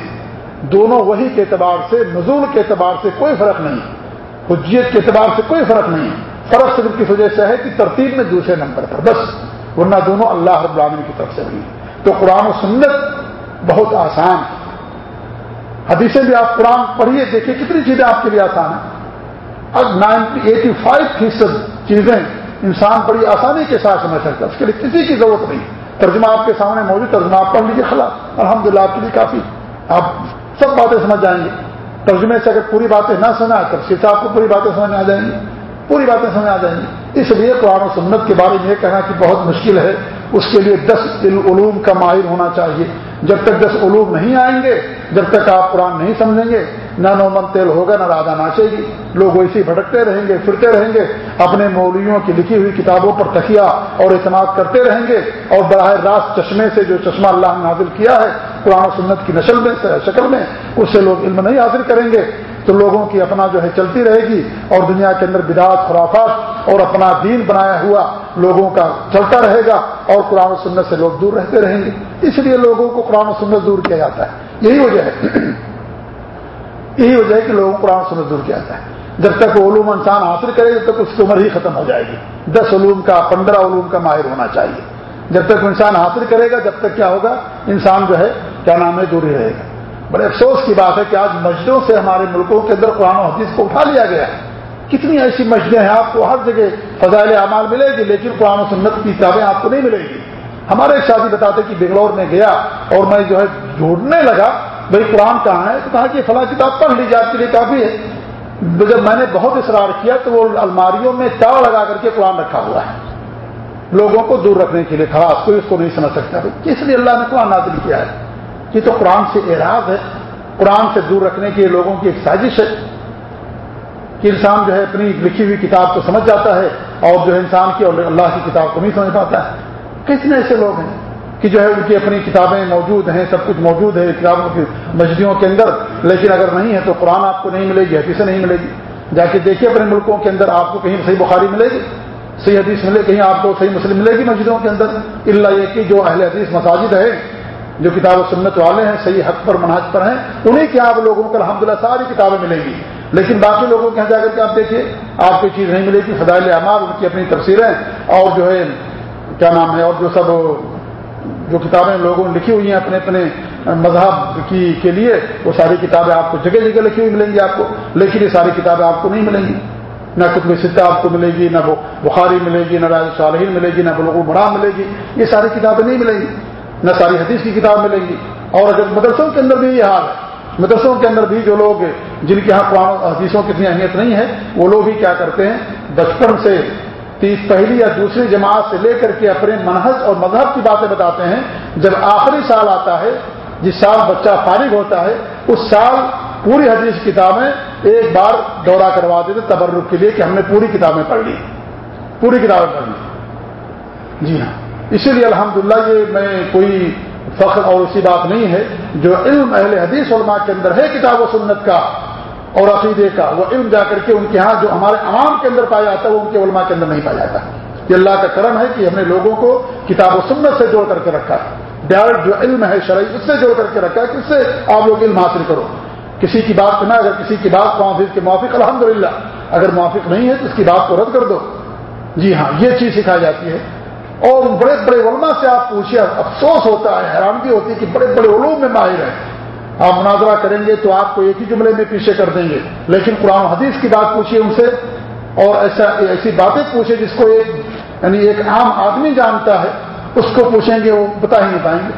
دونوں وہی کے اعتبار سے، نزول کے اعتبار سے کوئی فرق نہیں، حجیت کے اعتبار سے کوئی فرق نہیں۔ فرق صرف کس وجہ سے ہے کہ ترتیب میں دوسرے نمبر پر، بس۔ ورنہ دونوں اللہ رب العالمین کی طرف سے ہوئی تو قرآن و سنت بہت آسان حدیثیں بھی آپ قرآن پڑھیے، دیکھیے کتنی چیزیں آپ کے لیے آسان ہیں۔ اب نائنٹی ایٹی فائیو فیصد چیزیں انسان بڑی آسانی کے ساتھ سمجھ سکتا ہے، اس کے لیے کسی کی ضرورت نہیں۔ ترجمہ آپ کے سامنے موجود، ترجمہ آپ پڑھ لیجیے خلاف الحمد للہ آپ کے لیے کافی۔ آپ سب باتیں سمجھ جائیں گے۔ ترجمے سے اگر پوری باتیں نہ سنا کر سے آپ کو پوری باتیں سمجھ آ جائیں گی، پوری باتیں سمجھ آ جائیں گی۔ اس لیے قرآن و سنت کے بارے میں یہ کہنا کہ بہت مشکل ہے۔ اس کے لیے دس علوم کا ماہر ہونا چاہیے۔ جب تک دس علوم نہیں آئیں گے، جب تک آپ قرآن نہیں سمجھیں گے نہ نو من تیل ہوگا، نہ راجا ناچے گی۔ لوگ ویسے بھٹکتے رہیں گے، پھرتے رہیں گے۔ اپنے مولویوں کی لکھی ہوئی کتابوں پر تکیا اور اعتماد کرتے رہیں گے۔ اور براہ راست چشمے سے جو چشمہ اللہ نے حاصل کیا ہے، قرآن و سنت کی نشل میں شکل میں، اس سے لوگ علم نہیں حاصل کریں گے۔ تو لوگوں کی اپنا جو ہے چلتی رہے گی اور دنیا کے اندر بدعات، خرافات اور اپنا دین بنایا ہوا لوگوں کا چلتا رہے گا اور قرآن و سنت سے لوگ دور رہتے رہیں گے۔ اس لیے لوگوں کو قرآن و سنت دور کیا جاتا ہے۔ یہی وجہ ہے۔ یہی وجہ ہے کہ لوگوں کو قرآن و سنت دور کیا جاتا ہے۔ جب تک وہ علوم انسان حاصل کرے جب تک اس کی عمر ہی ختم ہو جائے گی۔ دس علوم کا، پندرہ علوم کا ماہر ہونا چاہیے۔ جب تک انسان حاصل کرے گا، جب تک کیا ہوگا؟ انسان جو ہے، کیا نام ہے؟ دوری رہے گا۔ بڑے افسوس کی بات ہے کہ آج مسجدوں سے ہمارے ملکوں کے اندر قرآن و حدیث کو اٹھا لیا گیا ہے۔ کتنی ایسی مسجدیں ہیں، آپ کو ہر جگہ فضائل اعمال ملے گی، لیکن قرآن و سنت کی کتابیں آپ کو نہیں ملے گی۔ ہمارے ایک شادی بتاتے کہ بنگلور میں گیا اور میں جو ہے جھوڑنے لگا۔ بھائی قرآن کہاں ہے؟ تو کہا کہ فلاں کتاب پڑھ لیجیے آپ کے لیے کافی ہے۔ جب میں نے بہت اصرار کیا تو وہ الماریوں میں تاڑ لگا کر کے قرآن رکھا ہوا ہے۔ لوگوں کو دور رکھنے کے لیے خلاص کوئی اس کو نہیں سمجھ سکتا۔ کس لیے اللہ نے قرآن نازل کیا ہے۔ یہ تو قرآن سے اعراض ہے۔ قرآن سے دور رکھنے کے لوگوں کی ایک سازش ہے۔ کہ انسان جو ہے اپنی لکھی ہوئی کتاب کو سمجھ جاتا ہے اور جو ہے انسان کی اور اللہ کی کتاب کو نہیں سمجھ پاتا۔ ہے کتنے ایسے لوگ ہیں؟ کہ جو ہے ان کی اپنی کتابیں موجود ہیں، سب کچھ موجود ہے کتابوں کی مسجدوں کے اندر۔ لیکن اگر نہیں ہے تو قرآن آپ کو نہیں ملے گی، حدیثیں نہیں ملے گی۔ جا کے دیکھیے اپنے ملکوں کے اندر آپ کو کہیں صحیح بخاری ملے گی، صحیح حدیث ملے کہیں آپ کو صحیح مسلم ملے گی مسجدوں کے اندر۔ اللہ یہ کہ جو اہل حدیث مساجد ہے جو کتاب و سنت والے ہیں، صحیح حق پر مناج پر ہیں، انہیں کیا آپ لوگوں کو الحمد للہ ساری کتابیں ملیں گی؟ لیکن باقی لوگوں کے یہاں جا کر کے آپ دیکھیے، آپ کی چیز نہیں ملے گی، فضائل اعمال ان کی اپنی تفصیلیں اور جو ہے، کیا نام ہے، اور جو سب جو کتابیں لوگوں نے لکھی ہوئی ہیں اپنے اپنے مذہب کی کے لیے، وہ ساری کتابیں آپ کو جگہ جگہ لکھی ہوئی ملیں گی آپ کو، لیکن یہ ساری کتابیں آپ کو نہیں ملیں گی۔ نہ کتب سطح آپ کو ملے گی، نہ بخاری ملے گی، نہ راج صالحین ملے گی، نہ بلغ مرام ملے گی۔ یہ ساری کتابیں نہیں ملیں گی، نہ ساری حدیث کی کتاب ملیں گی۔ اور اگر مدرسوں کے اندر بھی یہ حال ہے، مدرسوں کے اندر بھی جو لوگ جن کے یہاں قرآن حدیثوں کی اتنی اہمیت نہیں ہے، وہ لوگ بھی کیا کرتے ہیں، بچپن سے پہلی یا دوسری جماعت سے لے کر کے اپنے منحص اور مذہب کی باتیں بتاتے ہیں۔ جب آخری سال آتا ہے، جس سال بچہ فارغ ہوتا ہے، اس سال پوری حدیث کتابیں ایک بار دورہ کروا دیتے تبرک کے لیے کہ ہم نے پوری کتابیں پڑھ لی۔ پوری کتابیں پڑھ لی۔ جی ہاں۔ اسی لیے الحمدللہ یہ میں کوئی فخر اور اسی بات نہیں ہے۔ جو علم اہل حدیث علماء کے اندر ہے، کتاب و سنت کا اور عقیدے کا وہ علم جا کر کے ان کے ہاں جو ہمارے عوام کے اندر پایا جاتا ہے، وہ ان کے علماء کے اندر نہیں پایا جاتا۔ یہ اللہ کا کرم ہے کہ ہم نے لوگوں کو کتاب و سنت سے جوڑ کر کے رکھا ڈائریکٹ جو علم ہے، شرعی، اس سے جوڑ کر کے رکھا ہے کس سے آپ لوگ علم حاصل کرو۔ کسی کی بات نہ اگر کسی کی بات موافق کے موافق الحمد اگر موافق نہیں ہے تو اس کی بات کو رد کر دو۔ جی ہاں یہ چیز سکھائی جاتی ہے۔ اور بڑے بڑے علماء سے آپ پوچھیں افسوس ہوتا ہے، حیرانگی ہوتی ہے کہ بڑے بڑے علوم میں ماہر ہیں۔ آپ مناظرہ کریں گے تو آپ کو ایک ہی جملے میں پیچھے کر دیں گے۔ لیکن قرآن حدیث کی بات پوچھیے ان سے اور ایسا ایسی باتیں پوچھے جس کو ایک یعنی ایک عام آدمی جانتا ہے، اس کو پوچھیں گے، وہ بتا ہی نہیں پائیں گے۔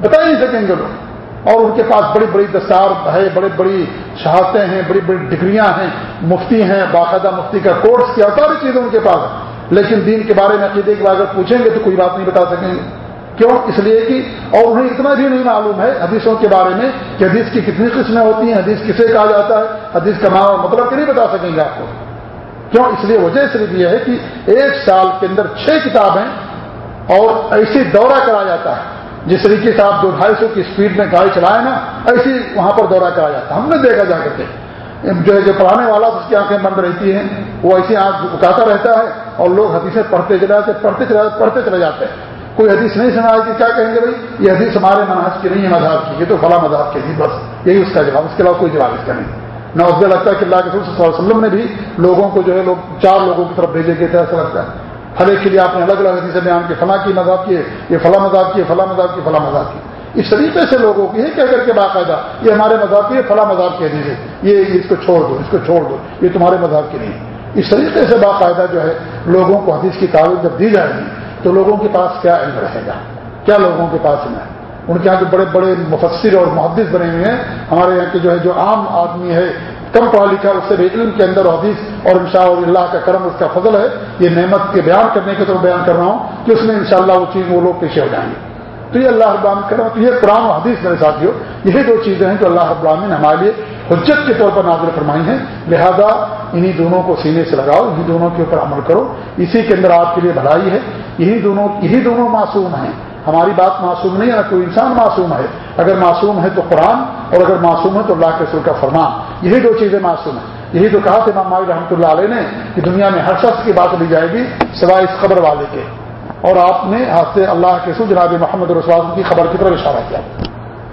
بتا ہی نہیں سکیں گے لوگ اور ان کے پاس بڑی بڑی دستار ہے، بڑی بڑی شہادتیں ہیں، بڑی بڑی ڈگریاں ہیں، مفتی ہیں، باقاعدہ مفتی کا کورس کیا، ساری چیزیں ان کے پاس ہیں۔ لیکن دین کے بارے میں عقیدے کے اگر پوچھیں گے تو کوئی بات نہیں بتا سکیں گے۔ کیوں؟ اس لیے کہ اور انہیں اتنا بھی نہیں معلوم ہے حدیثوں کے بارے میں کہ حدیث کی کتنی قسمیں ہوتی ہیں، حدیث کسے کہا جاتا ہے، حدیث کا مطلب کہ نہیں بتا سکیں گے آپ کو۔ کیوں؟ اس لیے وجہ صرف یہ ہے کہ ایک سال کے اندر چھ کتابیں اور ایسی دورہ کرا جاتا ہے۔ جس طریقے سے آپ دو ڈھائی سو کی اسپیڈ میں گاڑی چلائے نا، ایسی وہاں پر دورہ کرا جاتا ہے۔ ہم نے دیکھا جا کر کے۔ جو ہے، جو پڑھانے والا اس کی آنکھیں بند رہتی ہیں، وہ ایسی آنکھ اکاتا رہتا ہے اور لوگ حدیثیں پڑھتے چلے جاتے، پڑھتے چلے پڑھتے چلے جاتے۔ ہیں کوئی حدیث نہیں سنا کہ کیا کہیں گے بھائی؟ یہ حدیث ہمارے مناج کی نہیں ہے، مذہب کی، یہ تو فلاں مذہب کی تھی بس یہی اس کا جواب، اس کے علاوہ کوئی جواب اس کا نہیں۔ نہ اس لگتا ہے کہ اللہ کے صلی اللہ علیہ وسلم نے بھی لوگوں کو جو ہے، لوگ چار لوگوں کی طرف بھیجے گئے تھے، ایسا لگتا ہے۔ ہر ایک کے لیے آپ نے الگ الگ حدیث بیان کی، فلاں کی مذہب کی، یہ فلاں مذہب کی فلاں مذہب کی، فلاں مذہب کی۔ اس طریقے سے لوگوں کی ہے کہہ کر کے باقاعدہ، یہ ہمارے مذہب کی فلاں مذہب کی حدیث ہے یہ اس کو چھوڑ دو، اس کو چھوڑ دو، یہ تمہارے مذہب کی نہیں۔ اس طریقے سے باقاعدہ جو ہے، لوگوں کو حدیث کی تعلق جب دی جائے گی تو لوگوں کے پاس کیا علم رہے گا؟ کیا لوگوں کے پاس میں ان کے یہاں جو بڑے بڑے مفسر اور محدث بنے ہوئے ہیں، ہمارے یہاں کے جو ہے، جو عام آدمی ہے، کم پڑھا لکھا اس سے بھی علم کے اندر حدیث اور ان اللہ کا کرم، اس کا فضل ہے۔ یہ نعمت کے بیان کرنے کے طور بیان کر رہا ہوں کہ اس میں انشاءاللہ وہ چیز وہ لوگ پیچھے ہو جائیں گے۔ تو یہ اللہ ابام کرم تو یہ قرآن و حدیث میرے ساتھیوں، یہی دو چیزیں ہیں جو اللہ ابراہمی نے ہمارے لیے حجت کے طور پر نازل فرمائی ہیں۔ لہذا انہی دونوں کو سینے سے لگاؤ، انہی دونوں کے اوپر عمل کرو۔ اسی کے اندر آپ کے لیے بھلائی ہے۔ یہی دونوں یہی دونوں معصوم ہیں۔ ہماری بات معصوم نہیں ہے کوئی انسان معصوم ہے۔ اگر معصوم ہے تو قرآن اور اگر معصوم ہے تو اللہ کے سر کا فرمان۔ یہی دو چیزیں معصوم ہیں۔ یہی تو کہا تھا امام رحمۃ اللہ علیہ نے کہ دنیا میں ہر شخص کی بات لی جائے گی سوائے اس خبر والے کے۔ اور آپ نے ہاتھ اللہ کے سر جناب محمد رسوال کی خبر کی طرف اشارہ کیا۔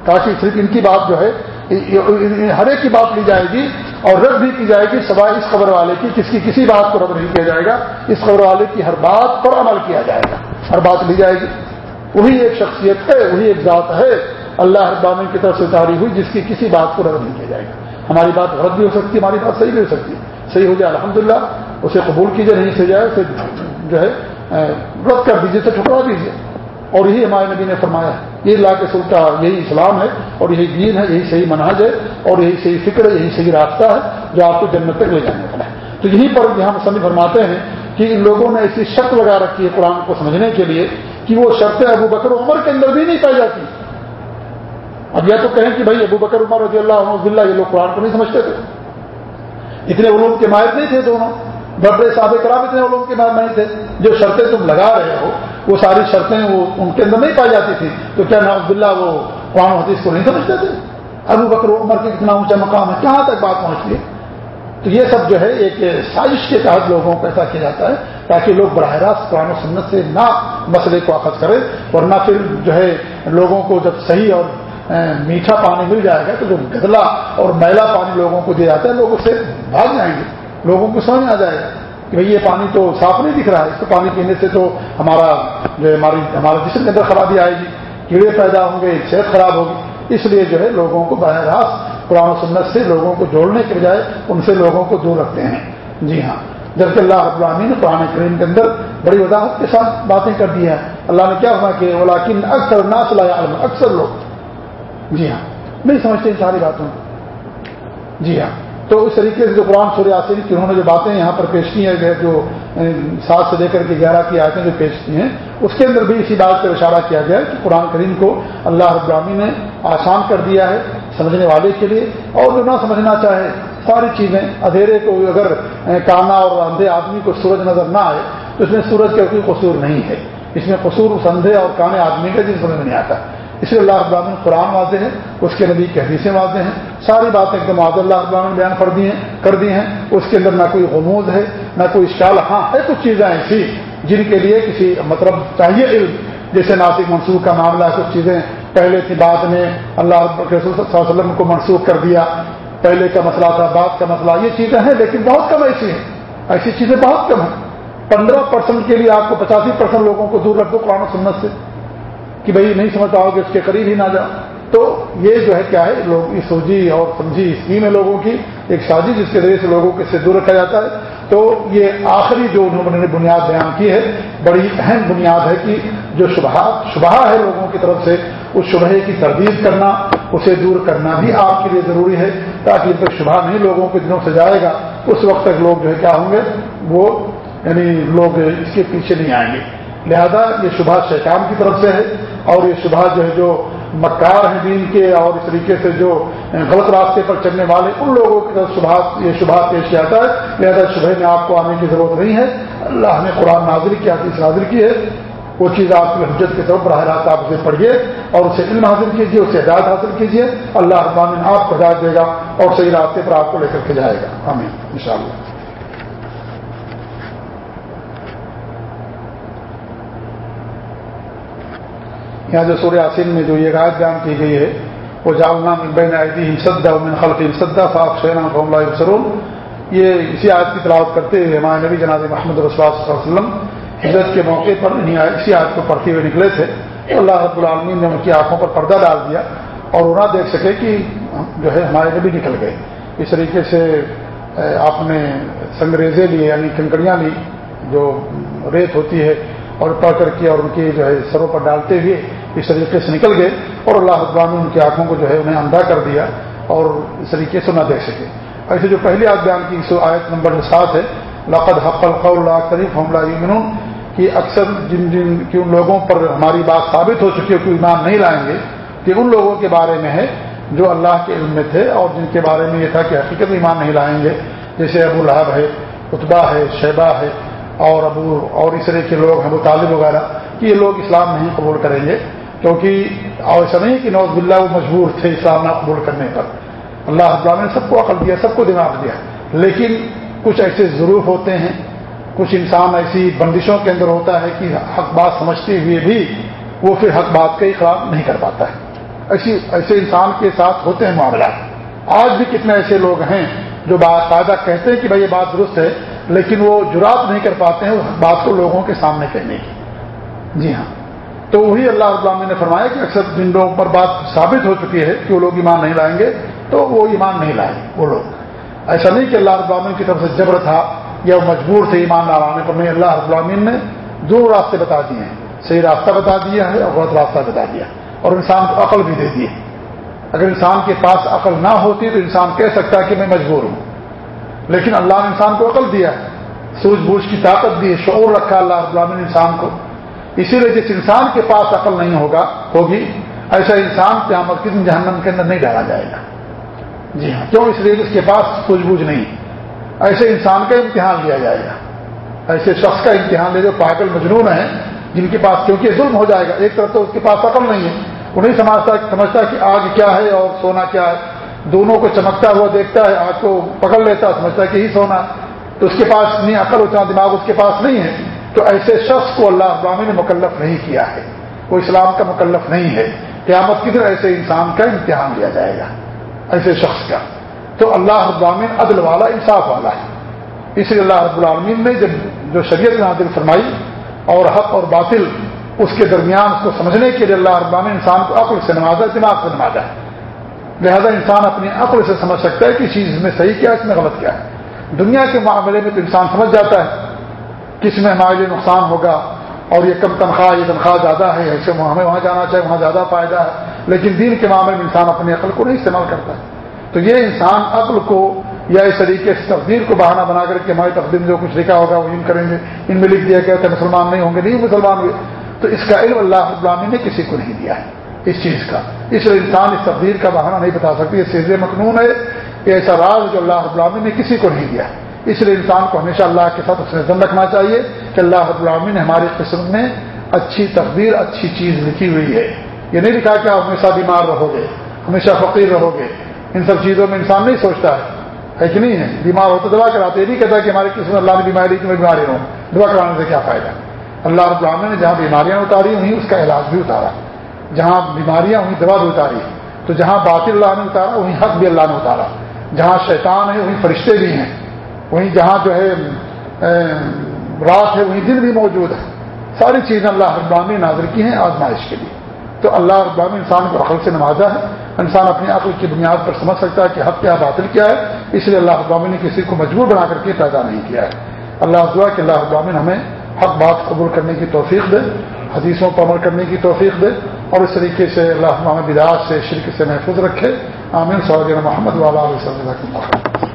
تاکہ صرف ان کی بات جو ہے، ہر ایک کی بات لی جائے گی۔ اور رد بھی کی جائے گی سوائے اس خبر والے کی کس کی کسی بات کو رد نہیں کیا جائے گا، اس خبر والے کی ہر بات پر عمل کیا جائے گا، ہر بات لی جائے گی۔ وہی ایک شخصیت ہے، وہی ایک ذات ہے، اللہ ابامن کی طرف سے اتاری ہوئی، جس کی کسی بات کو رد نہیں کیا جائے گا۔ ہماری بات غلط بھی ہو سکتی ہے، ہماری بات صحیح بھی ہو سکتی ہے۔ صحیح ہو جائے، الحمدللہ، اسے قبول کیجیے نہیں سے جائے، اسے جو ہے رد کر دیجیے تو ٹھکرا دیجیے اور یہی ہمارے نبی نے فرمایا ہے۔ یہ اللہ کے سلطا یہی اسلام ہے اور یہی دین ہے، یہی صحیح مناج ہے اور یہی صحیح فکر ہے، یہی صحیح راستہ ہے جو آپ کو جنت تک لے جانے والا ہے۔ تو یہیں پر یہاں مصنف فرماتے ہیں کہ ان لوگوں نے ایسی شرط لگا رکھی ہے قرآن کو سمجھنے کے لیے کہ وہ شرطیں ابو بکر عمر کے اندر بھی نہیں پائی جاتی۔ اب یا تو کہیں کہ بھائی ابو بکر عمر رضی اللہ عنہ یہ لوگ قرآن کو نہیں سمجھتے تھے۔ اتنے علوم کے ماہر نہیں تھے دونوں۔ بڑے صاحب کرام اتنے علوم کے ماہر نہیں تھے۔ جو شرطیں تم لگا رہے ہو وہ ساری شرطیں وہ ان کے اندر نہیں پائی جاتی تھی تو کیا نواز اللہ وہ قرآن حدیث کو نہیں سمجھتے تھے؟ ابو بکر عمر کے کتنا اونچا مقام ہے، کہاں تک بات پہنچتی ہے تو یہ سب جو ہے ایک سازش کے تحت لوگوں کو ایسا کیا جاتا ہے تاکہ لوگ براہ راست قرآن و سنت سے نہ مسئلے کو اخذ کریں اور نہ پھر جو ہے لوگوں کو جب صحیح اور میٹھا پانی مل جائے گا تو جو گدلا اور میلا پانی لوگوں کو دیا جاتا ہے، لوگ اس سے بھاگ جائیں گے، لوگوں کو سمجھ آ جائے گا۔ کہ بھائی یہ پانی تو صاف نہیں دکھ رہا ہے، اس کو پانی پینے سے تو ہمارا جو ہماری، ہمارے جسم کے اندر خرابی آئے گی، کیڑے پیدا ہوں گے، صحت خراب ہوگی۔ اس لیے جو ہے، لوگوں کو براہ راست قرآن و سنت سے لوگوں کو جوڑنے کے بجائے ان سے لوگوں کو دور رکھتے ہیں۔ جی ہاں۔ جبکہ اللہ رب العالمین نے قرآن کریم کے اندر بڑی وضاحت کے ساتھ باتیں کر دی ہیں۔ اللہ نے کیا ہوا کہ ولاکن اکثر ناسل اکثر لوگ۔ جی ہاں۔ نہیں سمجھتے ان ساری باتوں جی ہاں۔ تو اس طریقے سے جو قرآن سورہ آسری کی انہوں نے جو باتیں یہاں پر پیش کی ہیں، جو یعنی سات سے لے کر کے گیارہ کی آیتیں جو پیش کی ہیں، اس کے اندر بھی اسی بات پر اشارہ کیا گیا کہ قرآن کریم کو اللہ ابرامی نے آسان کر دیا ہے سمجھنے والے کے لیے اور جو نہ سمجھنا چاہے ساری چیزیں اندھیرے کو اگر یعنی کانا اور اندھے آدمی کو سورج نظر نہ آئے تو اس میں سورج کا کوئی قصور نہیں ہے۔ اس میں قصور اس اندھے اور کانے آدمی کا جس سمجھ میں نہیں آتا۔ اس لیے اللہ ابراہین قرآن واضح ہے، اس کے نبی کی حدیثیں واضح ہیں، ساری باتیں ایک دم آد اللہ ابراہین بیان کر دی ہیں، کر دی ہیں۔ اس کے اندر نہ کوئی غموز ہے، نہ کوئی اشکال ہاں ہے کچھ چیزیں ایسی جن کے لیے کسی مطلب چاہیے علم۔ جیسے ناسک منسوخ کا معاملہ ہے، کچھ چیزیں پہلے تھی، بعد میں اللہ رسول صلی اللہ علیہ وسلم کو منسوخ کر دیا۔ پہلے کا مسئلہ تھا، بعد کا مسئلہ، یہ چیزیں ہیں، لیکن بہت کم ایسی ہیں۔ ایسی چیزیں بہت کم ہیں۔ پندرہ پرسنٹ کے لیے آپ کو پچاسی پرسنٹ لوگوں کو دور رکھ دو قرآن و سنت سے۔ کہ بھائی نہیں سمجھ پاؤ گے اس کے قریب ہی نہ جاؤ۔ تو یہ جو ہے کیا ہے، لوگ کی سوجی اور سمجھی اسکیم ہے لوگوں کی ایک سازی جس کے ذریعے سے لوگوں کو اس سے دور رکھا جاتا ہے۔ تو یہ آخری جو انہوں نے بنیاد بیان کی ہے، بڑی اہم بنیاد ہے کہ جو شبہ شبہ ہے لوگوں کی طرف سے، اس شبہ کی تردید کرنا، اسے دور کرنا بھی آپ کے لیے ضروری ہے تاکہ ان پر شبہ نہیں لوگوں کے دنوں سے جائے گا، اس وقت تک لوگ جو ہے کیا ہوں گے، وہ یعنی لوگ اس کے پیچھے نہیں آئیں گے۔ لہذا یہ شبہ شیطان کی طرف سے ہے اور یہ شبہ جو ہے جو مکار ہیں دین کے اور اس طریقے سے جو غلط راستے پر چلنے والے، ان لوگوں کی طرف شبہ، یہ شبہ پیش کیا جاتا ہے۔ لہٰذا شبہ میں آپ کو آنے کی ضرورت نہیں ہے۔ اللہ نے قرآن نازر کی حدیث نازر کی ہے۔ وہ چیز آپ کی حجت کی طرف براہ راست آپ اسے پڑھیے اور اسے علم حاصل کیجیے، اسے ہدایت حاصل کیجیے۔ اللہ ابامن آپ کو ہدایت دے گا اور صحیح راستے پر آپ کو لے کر کے جائے گا۔ ہمیں ان شاء اللہ یہاں جو سورہ آسین میں جو یہ رائے بیان کی گئی ہے، وہ جالنا بین سدا من خلق سدا صاف شینا اللہ سرون یہ اسی آیت کی تلاوت کرتے ہوئے ہمارے نبی جناب محمد رسول صلی اللہ علیہ وسلم ہجرت کے موقع پر اسی آیت کو پڑھتے ہوئے نکلے تھے۔ اللہ رب العالمین نے ان کی آنکھوں پر پردہ ڈال دیا اور وہ نہ دیکھ سکے کہ جو ہے ہمارے نبی نکل گئے۔ اس طریقے سے آپ نے سنگریزے لیے یعنی کنکڑیاں لی، جو ریت ہوتی ہے اور پڑھ کر کے اور ان کی جو ہے سروں پر ڈالتے ہوئے اس طریقے سے نکل گئے اور اللہ اقبام نے ان کی آنکھوں کو جو ہے انہیں اندھا کر دیا اور اس طریقے سے نہ دیکھ سکے۔ ایسے جو پہلی آیت بیان کی، سو آیت نمبر سات ہے، لقد حق القول قریف حملہ یمن کہ اکثر جن جن کی ان لوگوں پر ہماری بات ثابت ہو چکی ہے کہ ایمان نہیں لائیں گے، کہ ان لوگوں کے بارے میں ہے جو اللہ کے علم میں تھے اور جن کے بارے میں یہ تھا کہ حقیقت ایمان نہیں لائیں گے۔ جیسے ابو الحب ہے اتبا ہے، شیبہ ہے اور ابو اور اس طرح کے لوگ ہیں طالب وغیرہ، کہ یہ لوگ اسلام نہیں قبول کریں گے، کیونکہ ایسا نہیں کہ نوز بلّہ وہ مجبور تھے اسلام نہ قبول کرنے پر۔ اللہ ابام نے سب کو عقل دیا، سب کو دماغ دیا۔ لیکن کچھ ایسے ضرور ہوتے ہیں، کچھ انسان ایسی بندشوں کے اندر ہوتا ہے کہ حق بات سمجھتے ہوئے بھی وہ پھر حق بات کے خلاف نہیں کر پاتا ہے۔ ایسی، ایسے انسان کے ساتھ ہوتے ہیں معاملات۔ آج بھی کتنے ایسے لوگ ہیں جو باقاعدہ کہتے ہیں کہ بھائی یہ بات درست ہے لیکن وہ جرات نہیں کر پاتے ہیں اس بات کو لوگوں کے سامنے کہنے کی۔ جی ہاں۔ تو وہی اللہ ابام نے فرمایا کہ اکثر جن لوگوں پر بات ثابت ہو چکی ہے کہ وہ لوگ ایمان نہیں لائیں گے، تو وہ ایمان نہیں لائیں وہ لوگ۔ ایسا نہیں کہ اللہ ابامین کی طرف سے جبر تھا یا وہ مجبور تھے ایمان نہ لانے پر، نہیں، اللہ ابامین نے دو راستے بتا دیے ہیں۔ صحیح راستہ بتا دیا ہے اور غلط راستہ بتا دیا اور انسان کو عقل بھی دے دی اگر انسان کے پاس عقل نہ ہوتی تو انسان کہہ سکتا ہے کہ میں مجبور ہوں۔ لیکن اللہ نے انسان کو عقل دیا سوجھ بوجھ کی طاقت دی شعور رکھا اللہ ابلام نے انسان کو۔ اسی لیے جس انسان کے پاس عقل نہیں ہوگا، ہوگی، ایسا انسان قیامت کسی جہنم کے اندر نہیں ڈالا جائے گا۔ جی ہاں کیوں؟ اس لیے اس کے پاس سوجھ بوجھ نہیں۔ ایسے انسان کا امتحان لیا جائے گا۔ ایسے شخص کا امتحان لے جو پاگل مجنون ہیں، جن کے پاس کیونکہ ظلم ہو جائے گا، ایک طرف تو اس کے پاس عقل نہیں ہے۔ وہ نہیں سمجھتا سمجھتا کہ آگ کیا ہے اور سونا کیا ہے۔ دونوں کو چمکتا ہوا دیکھتا ہے آگ کو پکڑ لیتا سمجھتا ہے کہ ہی سونا تو اس کے پاس نہیں عقل اتنا دماغ اس کے پاس نہیں ہے۔ تو ایسے شخص کو اللہ ابرامی نے مکلف نہیں کیا ہے۔ وہ اسلام کا مکلف نہیں ہے۔ قیامت کی طرح ایسے انسان کا امتحان لیا جائے گا۔ ایسے شخص کا۔ تو اللہ رب عدل والا، انصاف والا ہے۔ اس لیے اللہ رب العالمین نے جب جو شریعت نادل فرمائی اور حق اور باطل اس کے درمیان اس کو سمجھنے کے لیے اللہ رب العالمین انسان کو عقل سے نوازا، دماغ سے نوازا ہے۔ لہذا انسان اپنی عقل سے سمجھ سکتا ہے کہ چیز میں صحیح کیا اس میں غلط کیا ہے۔ دنیا کے معاملے میں تو انسان سمجھ جاتا ہے کس میں ہمارے لیے نقصان ہوگا اور یہ کم تنخواہ، یہ تنخواہ زیادہ ہے، ایسے ہمیں وہاں جانا چاہے وہاں زیادہ فائدہ ہے۔ لیکن دین کے معاملے میں انسان اپنی عقل کو نہیں استعمال کرتا ہے۔ تو یہ انسان عقل کو یا اس طریقے سے تقدیر کو بہانہ بنا کر کے ہماری تقدیر جو کچھ لکھا ہوگا، وہ ان کریں گے۔ ان میں لکھ دیا گیا کہ مسلمان نہیں ہوں گے، نہیں مسلمان ہوئے۔ تو اس کا علم اللہ ابرامی نے کسی کو نہیں دیا ہے۔ اس چیز کا۔ اس لیے انسان اس تقدیر کا بہانہ نہیں بتا سکتی، یہ سیز مقنون ہے، یہ ایسا راز جو اللہ ابرامی نے کسی کو نہیں دیا۔ اس لیے انسان کو ہمیشہ اللہ کے ساتھ اس میں رکھنا چاہیے کہ اللہ ابرامی نے ہماری قسم میں اچھی تقدیر، اچھی چیز لکھی ہوئی ہے۔ یہ نہیں لکھا کہ آپ ہمیشہ بیمار رہو گے، ہمیشہ فقیر رہو گے۔ ان سب چیزوں میں انسان نہیں سوچتا ہے۔ ہے کہ نہیں ہے؟ بیمار ہو تو دعا کراتے، یہ نہیں کہتا کہ ہماری قسم اللہ نے بیماری کی میں بیماری ہوں دعا کرانے سے کیا فائدہ؟ اللہ رب العالمین نے جہاں بیماریاں اتاری ہوئی اس کا علاج بھی اتارا۔ جہاں بیماریاں ہوئی دوا بھی اتاری، تو جہاں باطل اللہ نے اتارا وہیں حق بھی اللہ نے اتارا۔ جہاں شیطان ہے وہیں فرشتے بھی ہیں۔ وہیں جہاں جو ہے رات ہے، وہیں دن بھی موجود ہے۔ ساری چیزیں اللہ ابرامی نازر کی ہیں آزمائش کے لیے۔ تو اللہ ابرامی انسان کو عقل سے نوازا ہے۔ انسان اپنی عقل کی بنیاد پر سمجھ سکتا ہے کہ حق کیا، باطل کیا ہے۔ اس لیے اللہ ابامن نے کسی کو مجبور بنا کر کے پیدا نہیں کیا ہے۔ اللہ دعا کہ اللہ ابامن ہمیں حق بات قبول کرنے کی توفیق دے، حدیثوں پر عمل کرنے کی توفیق دے۔ اور اس طریقے سے اللہ ابام بداعت سے شرک سے محفوظ رکھے. آمین. صاحب محمد والا علیہ وسلم.